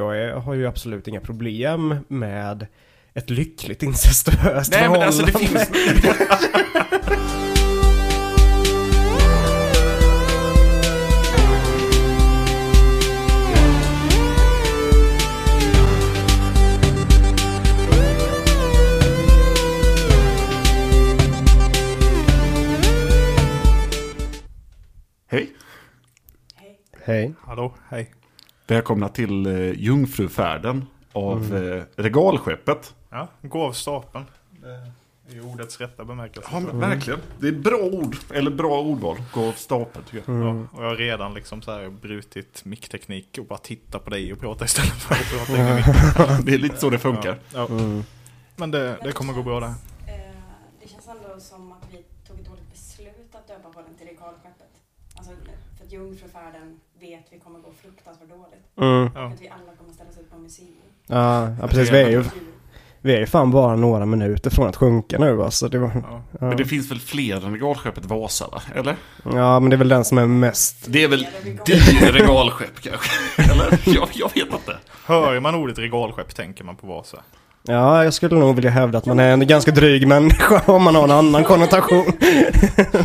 Jag är, har ju absolut inga problem med ett lyckligt incestuöst Nej men alltså det förhållande. finns... Hej! Hej. Hallå, hej. Välkomna till eh, Jungfrufärden av eh, regalskeppet. Ja, gå av stapeln. Det är ju ordets rätta bemärkelse. Ja, men verkligen. Det är bra ord, eller bra ordval. Gå av stapeln tycker jag. Ja, och jag har redan liksom så här brutit mickteknik och bara titta på dig och prata istället för att prata in i micken. Det är lite så det funkar. Ja. Men det, det kommer gå bra där. Eh, Det känns ändå som att vi tog ett dåligt beslut att döpa podden till Regalskeppet. Alltså, för att Jungfrufärden vet vi kommer gå fruktansvärt dåligt. Mm. Ja. Att vi alla kommer ställas ut på museum. Ja, ja, precis. Vi är, ju, vi är ju fan bara några minuter från att sjunka nu alltså. Det var, Ja. ja. Men det finns väl fler än regalskeppet Vasa va? Eller? ja, men det är väl den som är mest... Det är väl dyr regalskepp kanske? Eller? Jag, jag vet inte. Hör man ordet regalskepp tänker man på Vasa. Ja, jag skulle nog vilja hävda att man är en ganska dryg människa om man har en annan konnotation.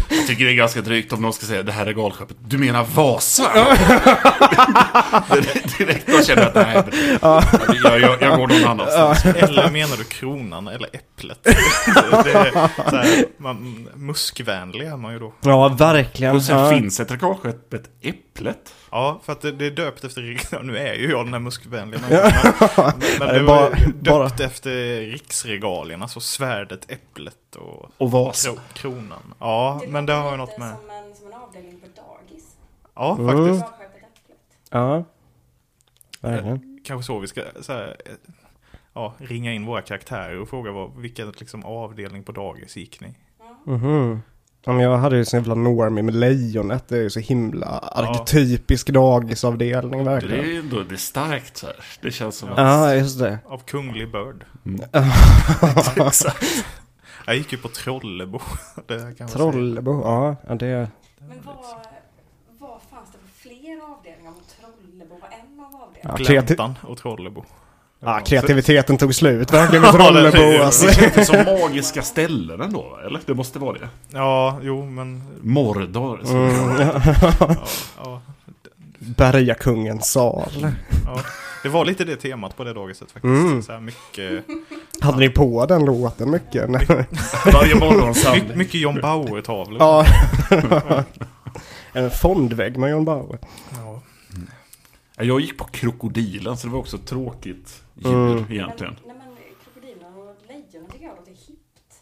Jag tycker det är ganska drygt om någon ska säga det här regalskeppet. Du menar Vasa? Direkt då känner jag att nej, jag, jag, jag går någon annanstans. Eller menar du kronan eller äpplet? det är så här, man, muskvänlig är man ju då. Ja, verkligen. Och sen ja. finns ett regalskeppet Äpplet. Ja, för att det, det är döpt efter, nu är ju jag den här muskvänliga människan. Men, men Det det var bara- döpt bara- efter riksregalierna, alltså svärdet, äpplet och Och kro, kronan. Ja, men det har ju något med. Som en, som en avdelning på dagis. Ja, Mm. faktiskt. Ja. Verkligen. Kanske så vi ska så här, eh, ja, ringa in våra karaktärer och fråga vad, vilken liksom, avdelning på dagis gick ni? Mhm. Ja, men jag hade ju så jävla normie med lejonet. Det är ju så himla arketypisk dagisavdelning Det verkligen. är ändå det är starkt så här. Det känns som att... Ja, just det. Av kunglig börd. Exakt. Jag gick ju på Trollebo. Det. Trollebo, ja. ja det... Men vad, vad fanns det för fler avdelningar? Om Trollebo var en av avdelningarna? Ja, Gläntan och Trollebo. Ja, kreativiteten tog slut verkligen det- Trollebo alltså. Det känns som magiska ställen ändå, eller? Det måste vara det. Ja, jo men... Mordor. Mm, ja. Ja, Bergakungens sal. ja. Det var lite det temat på det dagiset faktiskt. Mm. Så här mycket, Hade ni på den låten mycket? Varje morgon mycket, samling. mycket John Bauer-tavlor. Ja. en fondvägg med John Bauer. Ja. Jag gick på krokodilen så det var också ett tråkigt djur Mm. egentligen. Men, nej men krokodilen och lejonen tycker jag låter hippt.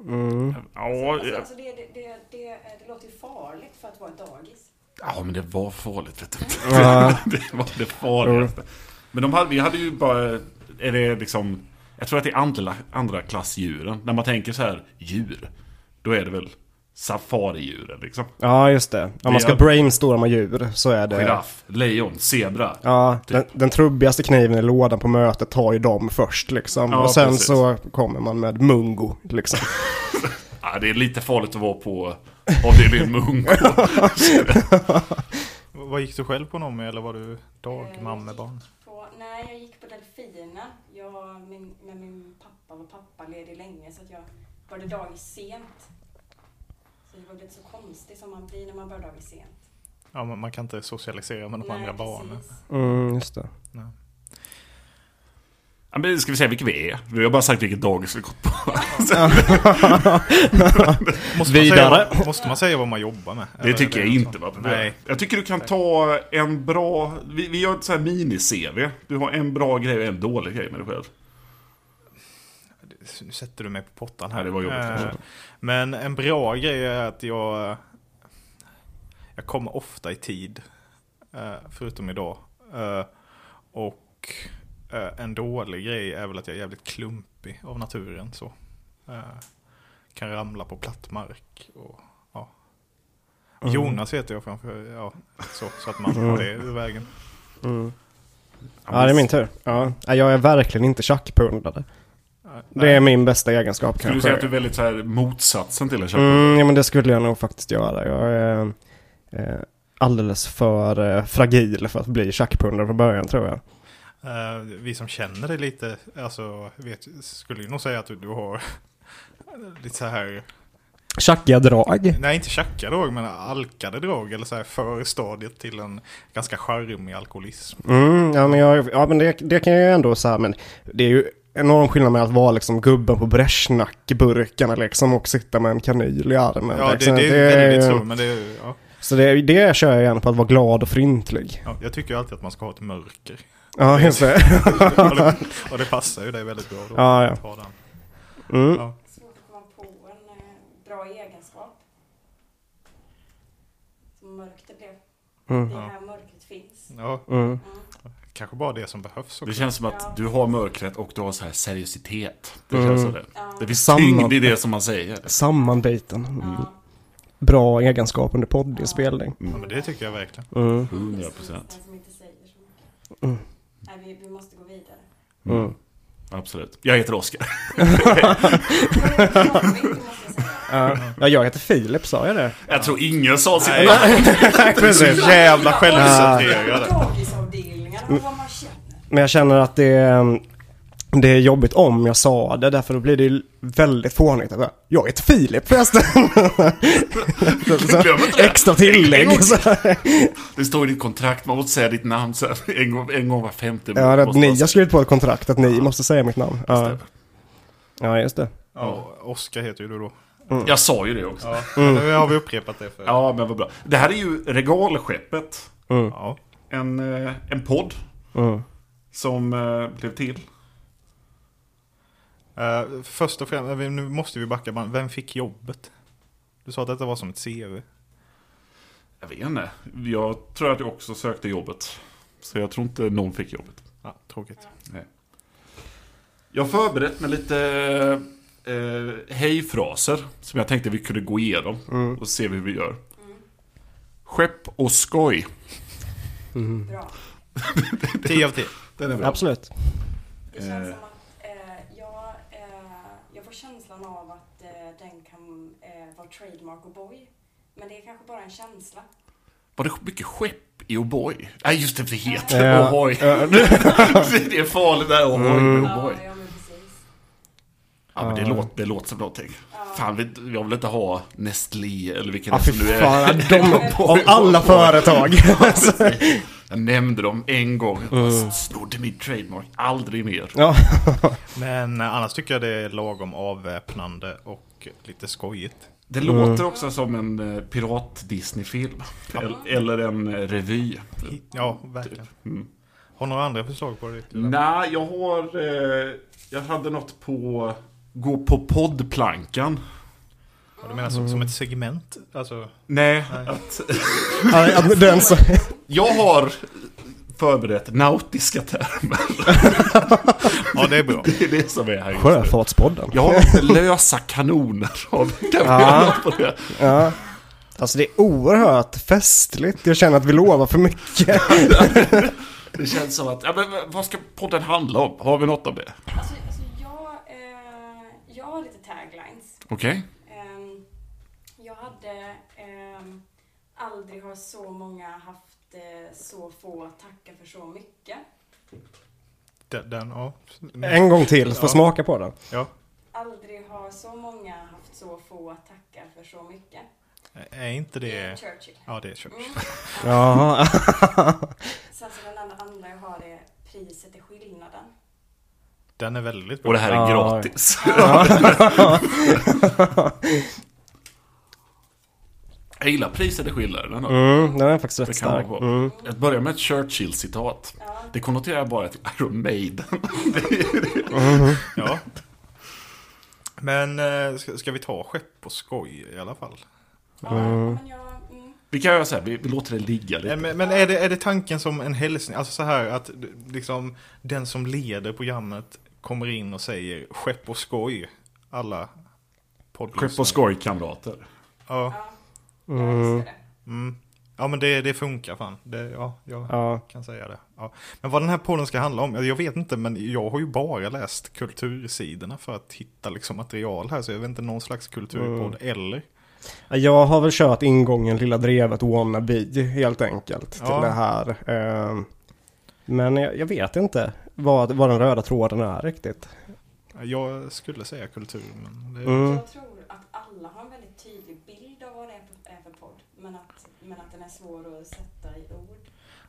Mm. Ja, Alltså, ja. alltså det, det, det, det, det låter ju farligt för att vara ett dagis. ja, men det var farligt vet du. Ja. det var det farligaste. Men de hade, vi hade ju bara, är det liksom, jag tror att det är andra, andra klassdjuren. När man tänker så här, djur, då är det väl safaridjuren liksom. ja, just det. Om man ska Ja. brainstorma djur så är det... Giraff, lejon, zebra. Ja, den, den trubbigaste kniven i lådan på mötet tar ju dem först liksom. Ja, och sen precis. så kommer man med mungo liksom. Ja, det är lite farligt att vara på avdelningen mungo. Vad gick du själv på någon med eller var du dagmammebarn? På, nej, jag gick på delfinen. Jag min, med min pappa var pappaledig länge så att jag började dagis sent. Så det var lite så konstigt som man blir när man börjar dagis sent. Ja, men man kan inte socialisera med de Nej, andra barnen. Mm, just det. Nej. Ja, men ska vi säga vilka vi är? Vi har bara sagt vilket dagis vi gått på. Måste, Vidare. Man säga, måste man säga vad man jobbar med? Det tycker jag inte va? Nej. Jag tycker du kan ta en bra... Vi, vi gör ett så här mini-CV. Du har en bra grej och en dålig grej med dig själv. Nu sätter du mig på pottan här. Ja, det var jobbigt, Eh, kanske. Men en bra grej är att jag... Jag kommer ofta i tid. eh, Förutom idag. Eh, Och eh, en dålig grej är väl att jag är jävligt klumpig av naturen. Så. Eh, Kan ramla på platt mark. Och, ja. Mm. Jonas heter jag framför, ja, så, så att man har det ur vägen. Mm. Ja, det är min tur. Ja. Ja, Jag är verkligen inte tjackpundare. Det är min bästa egenskap Skulle du kanske. säga att du är väldigt så här motsatsen till en köpare? Mm, ja men det skulle jag nog faktiskt göra. Jag är, eh, alldeles för eh, fragil för att bli tjackpundare från början tror jag. Eh, vi som känner dig lite, alltså, vet, skulle ju nog säga att du, du har lite så här, Tjackiga drag. nej inte tjacka drag, men alkade drag eller så här förstadiet till en ganska charmig alkoholism. Mm, ja men, jag, ja, men det, det kan jag ju ändå säga, men det är ju enorm skillnad med att vara liksom gubben på Bresjnack-burkarna liksom och sitta med en kanyl i armen. Ja, det, liksom. det är väldigt så, men det, är- ja. Så det, det kör jag gärna på att vara glad och fryntlig. Ja, jag tycker ju alltid att man ska ha ett mörker. Ja, just det. och, det och det passar ju dig väldigt bra då. Ja, ja. att ha den. Mm. Ja. Svårt att komma på en eh, bra egenskap. Så mörkt det blev. Mm. Det Ja. här mörkret finns. Ja, Mm. Mm. Kanske bara det som behövs Det också. känns som att du har mörkret och du har så här seriositet. Det Mm. känns som det. Ja. Det finns tyngd i det som man säger. Sammanbiten. Mm. Ja. Bra egenskap under poddinspelning. Ja, men det tycker jag verkligen. Mm. 100 procent. Mm. Nej, vi, vi måste gå vidare. Mm. Absolut. Jag heter Oskar. Ja. ja, jag heter Filip, sa jag det? Jag tror ingen sa sitt namn. Jävla självcentrerade. Men jag känner att det är, det är jobbigt om jag sa det, därför då blir det ju väldigt fånigt. att jag- heter Filip förresten. Det. Extra tillägg. Så. Det står i ditt kontrakt, man måste säga ditt namn så här, en, gång, en gång var femte. Ja, måste ni har skrivit på ett kontrakt att ni måste säga mitt namn. Ja, ja just det. Ja, Oskar heter ju du då. Jag sa ju det också. Ja, nu har vi upprepat det för. Ja, men vad bra. Det här är ju Regalskeppet. Ja. En, eh, en podd Mm. som eh, blev till. Eh, först och främst, nu måste vi backa bandet. Vem fick jobbet? Du sa att detta var som ett CV. Jag vet inte. Jag tror att jag också sökte jobbet. Så jag tror inte någon fick jobbet. Ja, tråkigt. Jag har förberett med lite eh, hejfraser som jag tänkte vi kunde gå igenom Mm. och se hur vi gör. Skepp och skoj. Bra. 10 av 10. Den är bra. Absolut. Det känns Eh. som att eh, jag, eh, jag får känslan av att eh, den kan eh, vara trademark och boy. Men det är kanske bara en känsla. Var det mycket skepp i O'boy? Nej, just det, det heter Ja. O'boy. det är farligt där, O'boy Mm. O'boy. Ja, ja men precis. Ja, men det, Ja. låter, det låter som någonting. Fan, vi- jag vill inte ha Nestlé eller vilken Ja, det nu är. fan. De, av alla företag. Jag nämnde dem en gång. Snodde min trademark. Aldrig mer. ja. Men eh, annars tycker jag det är lagom avväpnande och lite skojigt. Det låter också som en eh, pirat-Disney-film. Eller, eller en eh, revy. Ja, verkligen. Mm. Har några andra förslag på det? Nej, jag har... Eh, jag hade något på... Gå på poddplankan. Ja, du menar som, som ett segment? Alltså, Nej, Nej. att... Den som, Jag har förberett nautiska termer. ja, det är bra. Det är det som är här. Sjöfartspodden. Jag har lösa kanoner. Vi- Kan Ja. på det? Ja. Alltså det är oerhört festligt. Jag känner att vi lovar för mycket. Det känns som att, ja, men vad ska podden handla om? Har vi något om det? Alltså, alltså jag, eh, jag har lite taglines. Okej? Ehm, jag hade ehm, aldrig har så många haft eh, så få tacka för så mycket. Den, den ja. En gång till, få Ja. smaka på den. ja. Aldrig har så många haft så få tacka för så mycket. Är inte Det är det... Churchill. Ja, det är Churchill. Mm. Jaha. Sen så den andra, andra jag har är priset är skillnaden. Den är väldigt bra. Och det här är Ja. gratis. Jag gillar priset är skillnaden. ändå. Mm, den är faktiskt rätt stark. Mm. Jag börjar med ett Churchill-citat. Ja, Det konnoterar bara till Iron Maiden. Ja. Men eh, ska, ska vi ta skepp på skoj i alla fall? Mm. Vi kan göra så här, vi, vi låter det ligga lite. Men, men är, det, är det tanken som en hälsning? Alltså så här att liksom den som leder programmet kommer in och säger skepp och skoj. Alla poddlyssnare. Skepp och skoj-kamrater. Ja, det. mm. ja men det, det funkar fan. Det, ja, jag Ja. kan säga det. Ja. Men vad den här podden ska handla om, jag vet inte men jag har ju bara läst kultursidorna för att hitta liksom material här. Så jag vet inte någon slags kulturpodd eller Jag har väl kört ingången Lilla Drevet wannabe helt enkelt till Ja. det här. Ehm, Men jag, jag vet inte vad, vad den röda tråden är riktigt. Jag skulle säga kultur, men det, Mm. Jag tror att alla har en väldigt tydlig bild av vad det är för, podd. Men att, men att den är svår att sätta i ord.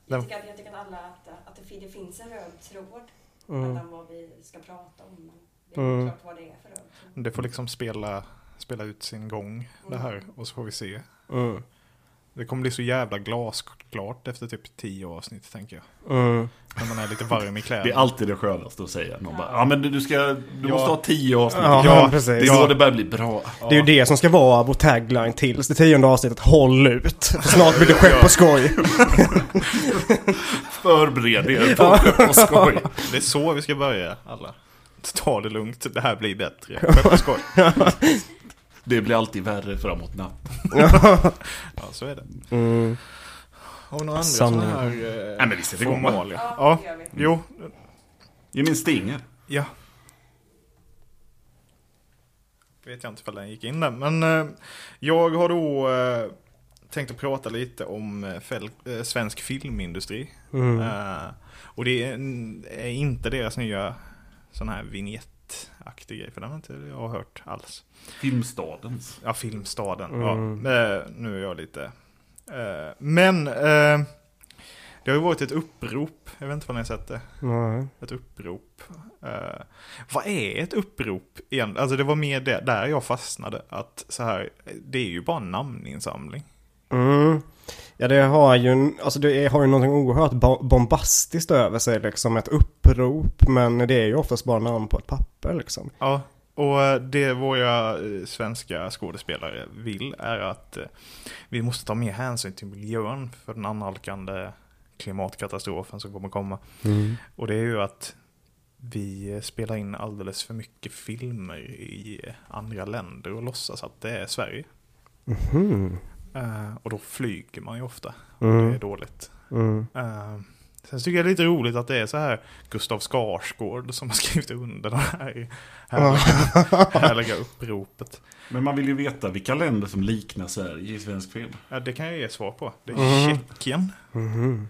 Jag tycker, att- jag tycker att alla, att, att det, det finns en röd tråd Mm. mellan vad vi ska prata om. Men det är Mm. klart vad det är för röd tråd. det får liksom spela, spela ut sin gång det här och så får vi se. Mm. Det kommer bli så jävla glasklart efter typ tio avsnitt tänker jag. Mm. När man är lite varm i kläderna. Det är alltid det skönaste att säga. Någon bara, ja men du, ska, du Ja. måste ha tio avsnitt. Ja, Ja, precis. Det är då det börjar bli bra. Det är ju det som ska vara vår tagline tills det tionde avsnittet. Håll ut! För Snart blir det skepp på skoj. Förbered er på, på skoj. Det är så vi ska börja alla. Ta det lugnt, det här blir bättre. Skämt och skoj. Det blir alltid värre framåt natt. Ja, så är det. Mm. Har vi några andra sådana här eh, Nej men vi sätter igång va? Ja, Ja, det gör vi. jo, Ge min stinger. ja. Vet jag inte ifall den gick in där, men eh, jag har då eh, tänkt att prata lite om eh, fel, eh, svensk filmindustri. Mm. Eh, och det är, är inte deras nya sån här vignettaktig grej, för den har inte jag hört alls. Filmstadens. Ja, Filmstaden. Mm. Ja, nu är jag lite... Eh, men eh, det har ju varit ett upprop, jag vet inte vad ni har sett det. Nej. Ett upprop. Eh, vad är ett upprop igen? Alltså det var mer det, där jag fastnade. Att så här, det är ju bara en namninsamling. Mm. Ja det har ju, alltså det har ju någonting oerhört bo- bombastiskt över sig liksom. Ett upprop men det är ju oftast bara namn på ett papper liksom. Ja, och eh, det våra eh, svenska skådespelare vill är att eh, vi måste ta mer hänsyn till miljön för den annalkande klimatkatastrofen som kommer komma. Och det är ju att vi spelar in alldeles för mycket filmer i andra länder och låtsas att det är Sverige. Mhm. Eh, och då flyger man ju ofta. Och det Mm. är dåligt. Mm. Eh, sen tycker jag det är lite roligt att det är så här Gustav Skarsgård som har skrivit under det här härliga, härliga uppropet. Men man vill ju veta vilka länder som liknar Sverige i svensk film. Ja, det kan jag ge svar på. Det är Mhm. Tjeckien.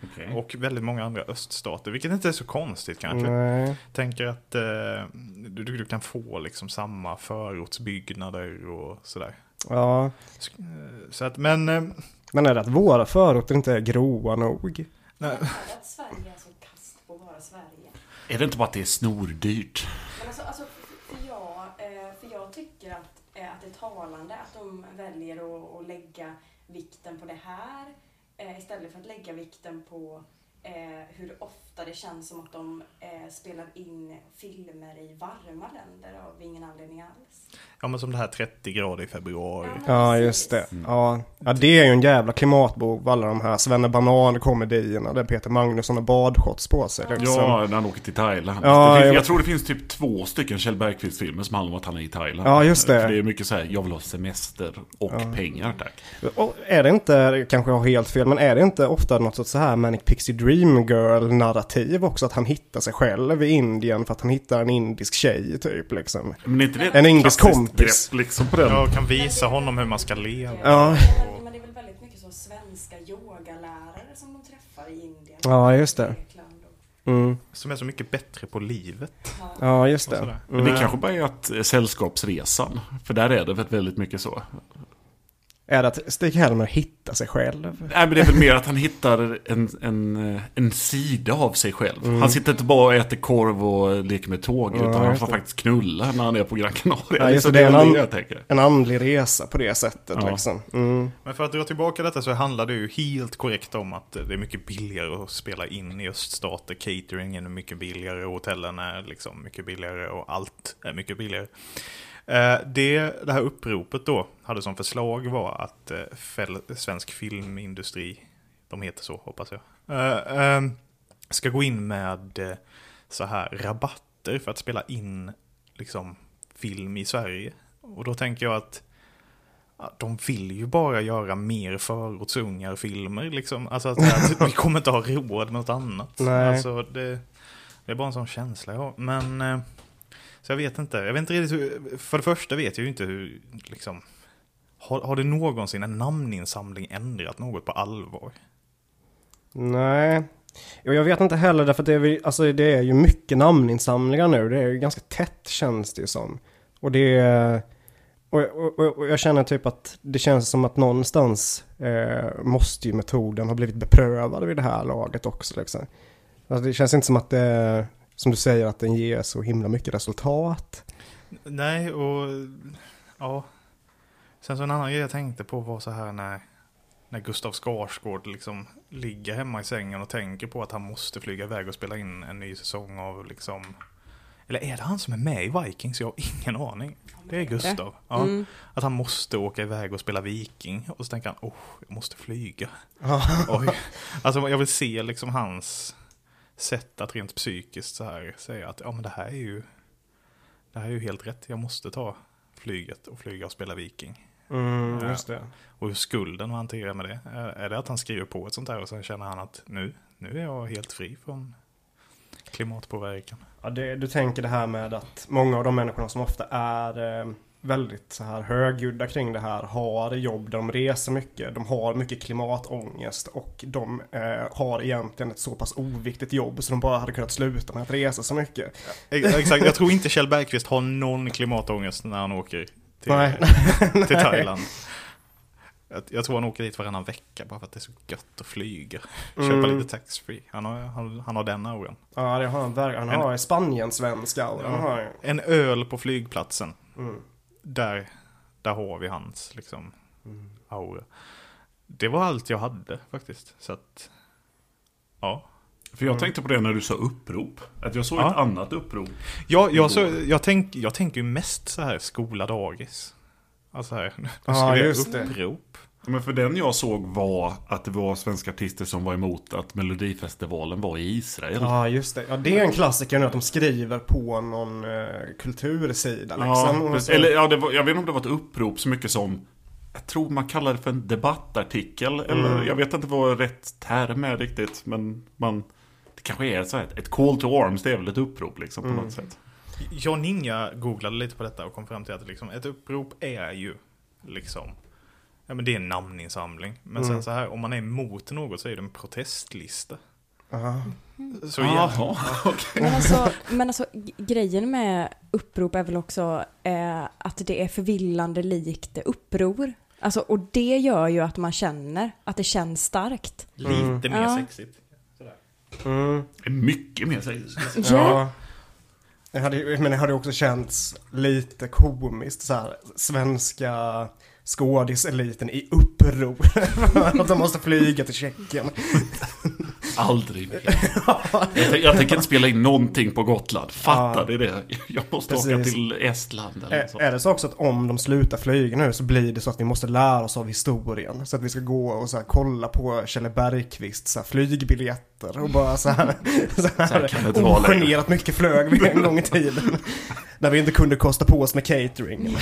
Okej. och väldigt många andra öststater. Vilket inte är så konstigt kanske. Nej. Tänker att eh, du, du kan få liksom samma förortsbyggnader och sådär. Ja. Eh, Så att, men... eh, Men är det att våra förorter inte är gråa nog? Nej, att Sverige är så kast på att vara Sverige. Är det inte bara att det är snordyrt? Men alltså, alltså för, jag, eh, för jag tycker att, att det är talande att de väljer att, att lägga vikten på det här istället för att lägga vikten på eh, hur ofta det känns som att de eh, spelar in filmer i varma länder av ingen anledning alls. ja men som det här 30 grader i februari. Ja, just det. Ja. ja, det är ju en jävla klimatbov, alla de här Svennebanan-komedierna där Peter Magnusson har badshorts på sig. Liksom. Ja, när han åker till Thailand. Ja, finns, jag- jag tror det finns typ två stycken Kjell Bergqvist-filmer som handlar om att han är i Thailand. Ja, just det. För det är mycket så här, jag vill ha semester och pengar tack. Och är det inte, kanske jag har helt fel, men är det inte ofta något så här Manic Pixie Dream Girl-narrativ också? Att han hittar sig själv i Indien för att han hittar en indisk tjej typ liksom. Men inte det En indisk kompis. grepp liksom på den? Jag kan visa honom hur man ska leva. Ja. Men, men det är väl väldigt mycket så svenska yogalärare som de träffar i Indien. Ja, just det. Och- Mm. Som är så mycket bättre på livet. Ja. Ja, just Och det. sådär. Men Mm. det kanske bara är att Sällskapsresan. För där är det väl väldigt mycket så. Är det att Stig-Helmer hittar sig själv? Nej men det är väl mer att han hittar en, en, en sida av sig själv. Mm. Han sitter inte bara och äter korv och leker med tåg. Ja, utan han får det. faktiskt knulla när han är på Gran Canaria. Ja, det, det är en jag tänker. En andlig resa på det sättet Ja. liksom. Mm. Men för att dra tillbaka detta så handlar det ju helt korrekt om att det är mycket billigare att spela in i öststater. Cateringen är mycket billigare, hotellen är liksom mycket billigare och allt är mycket billigare. Eh, Det, det här uppropet då hade som förslag var att eh, svensk filmindustri, de heter så hoppas jag, eh, eh, ska gå in med så här rabatter för att spela in liksom film i Sverige. Och då tänker jag att de vill ju bara göra mer förortsungar-filmer liksom. Alltså att, att vi kommer inte ha råd med något annat. Nej. Alltså det, det är bara en sån känsla jag har. Men, så jag vet inte. Jag vet inte riktigt hur, för det första vet jag ju inte hur, liksom, Har, har det någonsin en namninsamling ändrat något på allvar? Nej. Jag vet inte heller därför att det är, alltså det är ju mycket namninsamlingar nu. Det är ju ganska tätt känns det ju som. Och det är... Och, och, och, och jag känner typ att det känns som att någonstans eh, måste ju metoden ha blivit beprövad vid det här laget också liksom. Alltså det känns inte som att det, som du säger, att den ger så himla mycket resultat. Nej, och ja. Sen så en annan grej jag tänkte på var så här när, när Gustav Skarsgård liksom ligger hemma i sängen och tänker på att han måste flyga iväg och spela in en ny säsong av liksom eller är det han som är med i Vikings? Jag har ingen aning. Det är Gustav. Ja. Mm. Att han måste åka iväg och spela Viking. Och så tänker han, oh, jag måste flyga. Oj. Alltså jag vill se liksom hans sätt att rent psykiskt så här säga att ja men det här är ju det här är ju helt rätt. Jag måste ta flyget och flyga och spela Viking. Mm, just det. Och hur skulden att hantera med det. Är det att han skriver på ett sånt här och sen känner han att nu, nu är jag helt fri från klimatpåverkan. Ja, det, du tänker det här med att många av de människorna som ofta är eh, väldigt så här högljudda kring det här har jobb där de reser mycket. De har mycket klimatångest och de eh, har egentligen ett så pass oviktigt jobb så de bara hade kunnat sluta med att resa så mycket. Ex- Exakt, jag tror inte Kjell Bergqvist har någon klimatångest när han åker till, Nej. till Thailand. Jag, jag tror han åker dit varannan vecka bara för att det är så gött att flyga. Köpa Mm. lite taxfree. Han har, han, han har den auran. Ja, det har han verkligen. Han har han har ju. En öl på flygplatsen. Mm. Där, där har vi hans liksom Mm. aura. Det var allt jag hade faktiskt. Så att, ja. För jag tänkte på det när du sa upprop. Att jag såg Ja. ett annat upprop. Jag, jag, så, jag, tänk, jag tänker ju mest så här skola dagis. Alltså här, nu ska Ja, vi göra just det. Men för den jag såg var att det var svenska artister som var emot att Melodifestivalen var i Israel. Ja, just det. Ja, det är en klassiker nu att de skriver på någon eh, kultursida liksom. Ja, så- eller, ja, det var, jag vet inte om det var ett upprop så mycket som Jag tror man kallar det för en debattartikel Eller Mm. jag vet inte vad rätt term är riktigt Men man Det kanske är så här, ett call to arms Det är väl ett upprop liksom på Mm. något sätt Jag och Ninja googlade lite på detta och kom fram till att liksom, ett upprop är ju liksom Ja men det är en namninsamling. Men sen Mm. så här, om man är emot något så är det en protestlista. Ja. Så ja, Jaha, Men alltså, men alltså grejen med upprop är väl också eh, att det är förvillande likt uppror. Alltså, och det gör ju att man känner att det känns starkt. lite mer Ja. sexigt. Mm. Det är Mycket mer seriöst Ja. Det hade, ju- men det hade också känts lite komiskt så här. Svenska skådiseliten i uppror. För att de måste flyga till Tjeckien. Aldrig jag, jag tänker inte spela in någonting på Gotland Fattar Ja. det? Jag måste åka Precis. till Estland eller Är, så. är det så också att om de slutar flyga nu så blir det så att vi måste lära oss av historien. Så att vi ska gå och så kolla på Kjell Bergqvist så här, flygbiljetter och bara så här, så Så här det här ogenerat mycket flög vi en gång i tiden. När vi inte kunde kosta på oss med catering.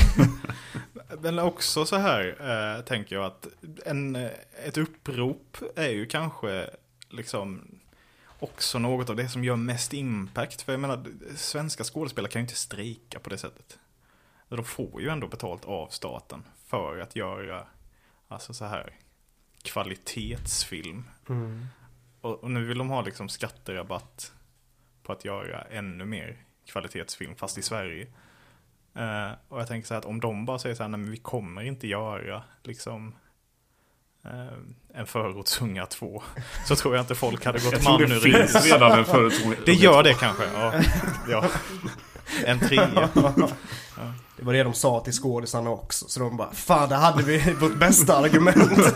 Men också så här eh, tänker jag att en, eh, ett upprop är ju kanske liksom också något av det som gör mest impact. För jag menar, svenska skådespelare kan ju inte strejka på det sättet. De får ju ändå betalt av staten för att göra alltså så här kvalitetsfilm. Mm. Och, och nu vill de ha liksom skatterabatt på att göra ännu mer kvalitetsfilm, fast i Sverige. Eh, och jag tänker så här att om de bara säger så här, nej men vi kommer inte göra liksom eh, en förortsunga 2. Så tror jag inte folk hade gått man det ur finns redan en förutsättning Det gör det kanske, ja. ja. En trea. Det var det de sa till skådisarna också. Så de bara, fan där hade vi vårt bästa argument.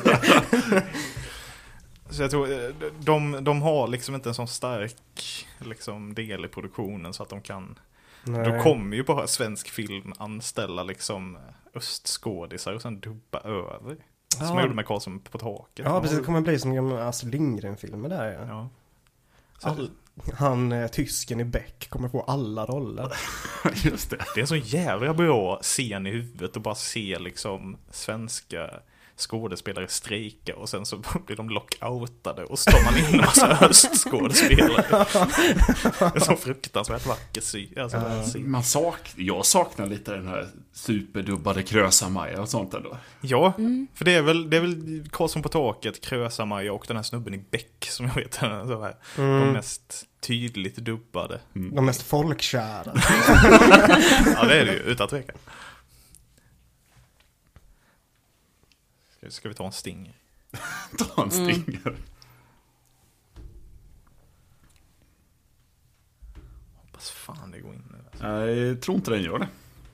Så jag tror, eh, de, de har liksom inte en sån stark liksom, del i produktionen så att de kan Då kommer ju bara svensk film anställa liksom östskådisar och sen dubba över. Som Ja. jag gjorde med Karlsson på taket. Ja, precis. Det kommer bli som gamla Astrid Lindgren-filmer där ja. Ja. All, han, eh, tysken i Beck, kommer få alla roller. Just det Det är en så jävla bra scen i huvudet att bara se liksom svenska skådespelare strejkar och sen så blir de lockoutade och står man in en massa höstskådespelare. Det är så fruktansvärt vacker sy. Alltså, sy- Man sak, jag saknar lite den här superdubbade Krösa-Maja och sånt ändå. Ja, för det är väl, det är väl Karlsson på taket, Krösa-Maja och den här snubben i Beck som jag vet är så här, de mest tydligt dubbade. De mest folkkära. Ja, det är det ju, utan tvekan. Ska, ska vi ta en sting? Ta en stinger. Hoppas fan det går in nu. Alltså. Nej, Jag tror inte den gör det.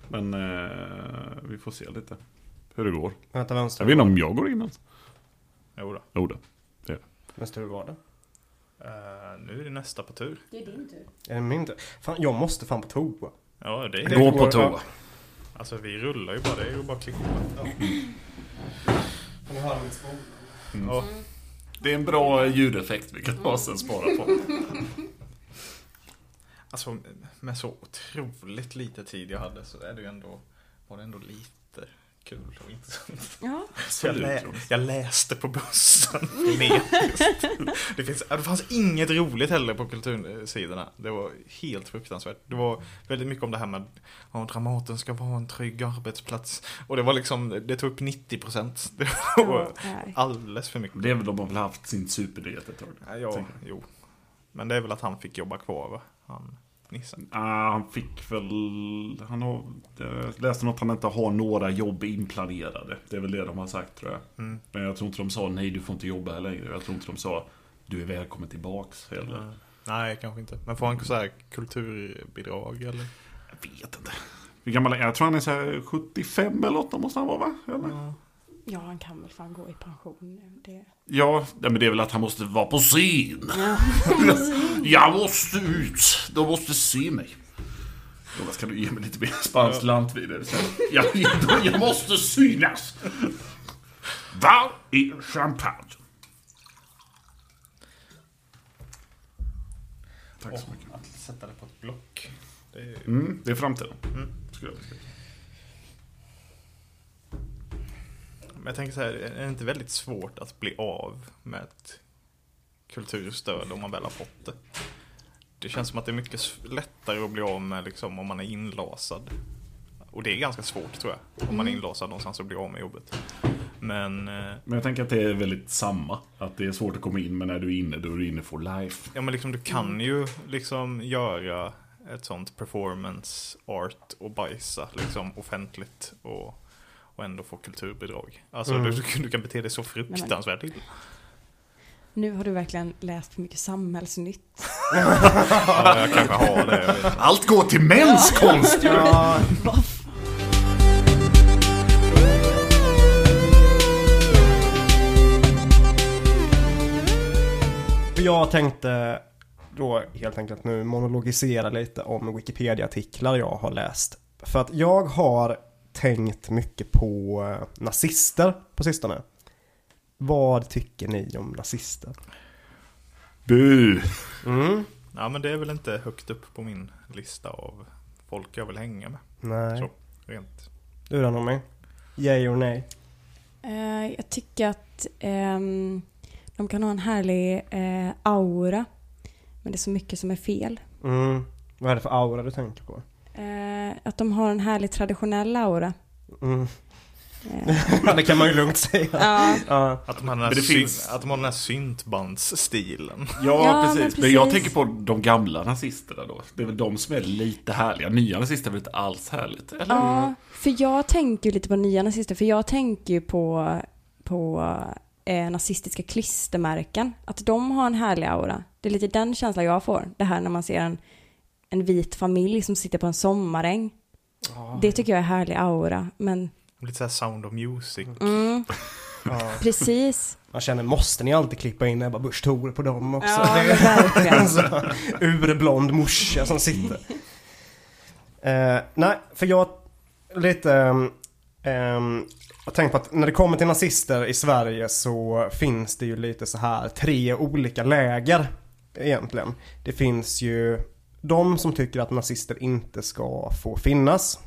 Men eh, vi får se lite hur det går. Vänta, vänster. Jag vet inte om jag går in ens. Jo då. Jo då. det är det. Vänster, hur var det? Eh, nu är det nästa på tur. Det är din tur. Är det min tur? Fan, jag måste fan på toa. Ja, det är Det Gå går- på toa. Alltså vi rullar ju bara, det är ju bara att klippa. Nu hör mitt spol. Ja. Det är en bra ljudeffekt vi kan ha sen spara på. Alltså med så otroligt lite tid jag hade så är det ju ändå, var det ändå lite kul och intressant. Ja. Jag, Absolut. lä jag läste på bussen frenetiskt. det, finns, det fanns inget roligt heller på kultursidorna. Det var helt fruktansvärt. Det var väldigt mycket om det här med att Dramaten ska vara en trygg arbetsplats. Och det var liksom, det tog upp 90 procent. Det var alldeles för mycket. Det är väl de har väl haft sin superdighet ett tag. Ja, jag. jo. Men det är väl att han fick jobba kvar va? Han, Nissen. Ah, han fick väl... Han har... Jag läste något han inte har några jobb inplanerade. Det är väl det de har sagt tror jag. Mm. Men jag tror inte de sa nej du får inte jobba här längre. Jag tror inte de sa du är välkommen tillbaks heller. Mm. Nej, kanske inte. Men får han så här kulturbidrag eller? Jag vet inte. Hur gammal är Jag tror han är så här 75 eller 8 måste han vara va? Eller? Ja. Ja, han kan väl fan gå i pension nu. Det... Ja, men det är väl att han måste vara på scen. Jag måste ut. De måste se mig. Då ska du ge mig lite mer spanskt lantvin? Jag, jag, jag måste synas. Var är champagne? Tack så mycket. Att sätta det på ett block. Det är. Mm, det är framtiden. Mm. Jag säga. Men jag tänker så här, är det inte väldigt svårt att bli av med ett kulturstöd om man väl har fått det? Det känns som att det är mycket lättare att bli av med liksom, om man är inlasad. Och det är ganska svårt tror jag, om man är inlasad någonstans och blir av med jobbet. Men, eh, Men jag tänker att det är väldigt samma. Att det är svårt att komma in, men när du är inne, då är du inne for life. ja men liksom du kan ju liksom göra ett sånt performance art och bajsa liksom offentligt och, och ändå få kulturbidrag. Alltså Mm. du, du kan bete dig så fruktansvärt illa. Nu har du verkligen läst för mycket samhällsnytt. Ja, jag kanske har det. Allt går till mäns konst! Ja, För jag tänkte då helt enkelt nu monologisera lite om Wikipedia-artiklar jag har läst. För att jag har tänkt mycket på eh, nazister på sistone. Vad tycker ni om nazister? Bu! Mm. Ja men det är väl inte högt upp på min lista av folk jag vill hänga med. Nej. Så, rent. Du då Noomi? Yay or nej? Eh, jag tycker att ehm, de kan ha en härlig eh, aura. Men det är så mycket som är fel. Mm. Vad är det för aura du tänker på? Eh, att de har en härlig traditionell aura. Mm. Eh, Ja, det kan man ju lugnt säga. ja, Ja. Att de har den här, finns- att de har den här syntbandsstilen. Ja, Ja, men precis. Men, jag precis. tänker på de gamla nazisterna då. Det är väl de som är lite härliga. Nya nazister är väl inte alls härligt? Eller? ja, för jag tänker ju lite på nya nazister. För jag tänker ju på, på eh, nazistiska klistermärken. Att de har en härlig aura. Det är lite den känslan jag får. Det här när man ser en, en vit familj som sitter på en sommaräng. Det tycker jag är härlig aura. Men Lite såhär Sound of Music. mm, Ja. precis. Man känner, måste ni alltid klippa in Ebba Busch Thor på dem också? Ja, det urblond morsa som sitter. Eh, nej, för jag lite... ehm, ehm, jag tänker på att när det kommer till nazister i Sverige så finns det ju lite så här tre olika läger egentligen. Det finns ju de som tycker att nazister inte ska få finnas.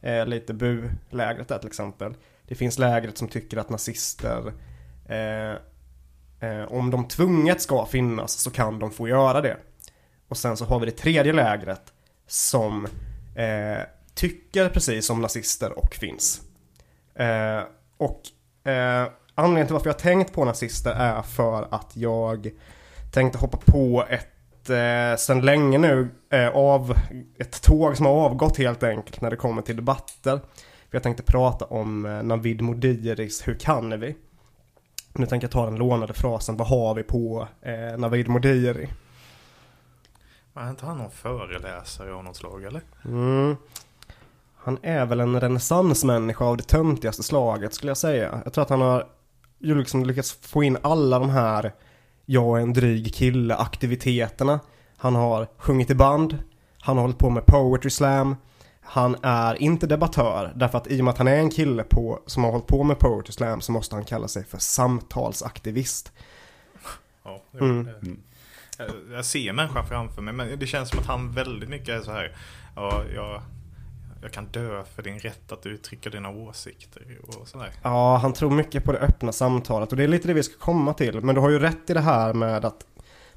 Eh, lite bu-lägret där till exempel. Det finns lägret som tycker att nazister eh, eh, om de tvunget ska finnas så kan de få göra det. Och sen så har vi det tredje lägret som eh, tycker precis som nazister och finns. Eh, och eh, anledningen till varför jag har tänkt på nazister är för att jag tänkte hoppa på ett eh, sen länge nu eh, av ett tåg som har avgått helt enkelt när det kommer till debatter. Jag tänkte prata om eh, Navid Modiris Hur kan vi? Nu tänker jag ta den lånade frasen Vad har vi på eh, Navid Modiri? Är inte han någon föreläsare av något slag eller? Mm. Han är väl en renässansmänniska av det töntigaste slaget skulle jag säga. Jag tror att han har ju liksom lyckats få in alla de här jag är en dryg kille aktiviteterna. Han har sjungit i band. Han har hållit på med poetry slam. Han är inte debattör därför att i och med att han är en kille på, som har hållit på med poetry slam så måste han kalla sig för samtalsaktivist. Ja, det- Mm. Jag- Jag ser människan framför mig men det känns som att han väldigt mycket är så här. Ja, jag, jag kan dö för din rätt att uttrycka dina åsikter och sådär. Ja, han tror mycket på det öppna samtalet och det är lite det vi ska komma till. Men du har ju rätt i det här med att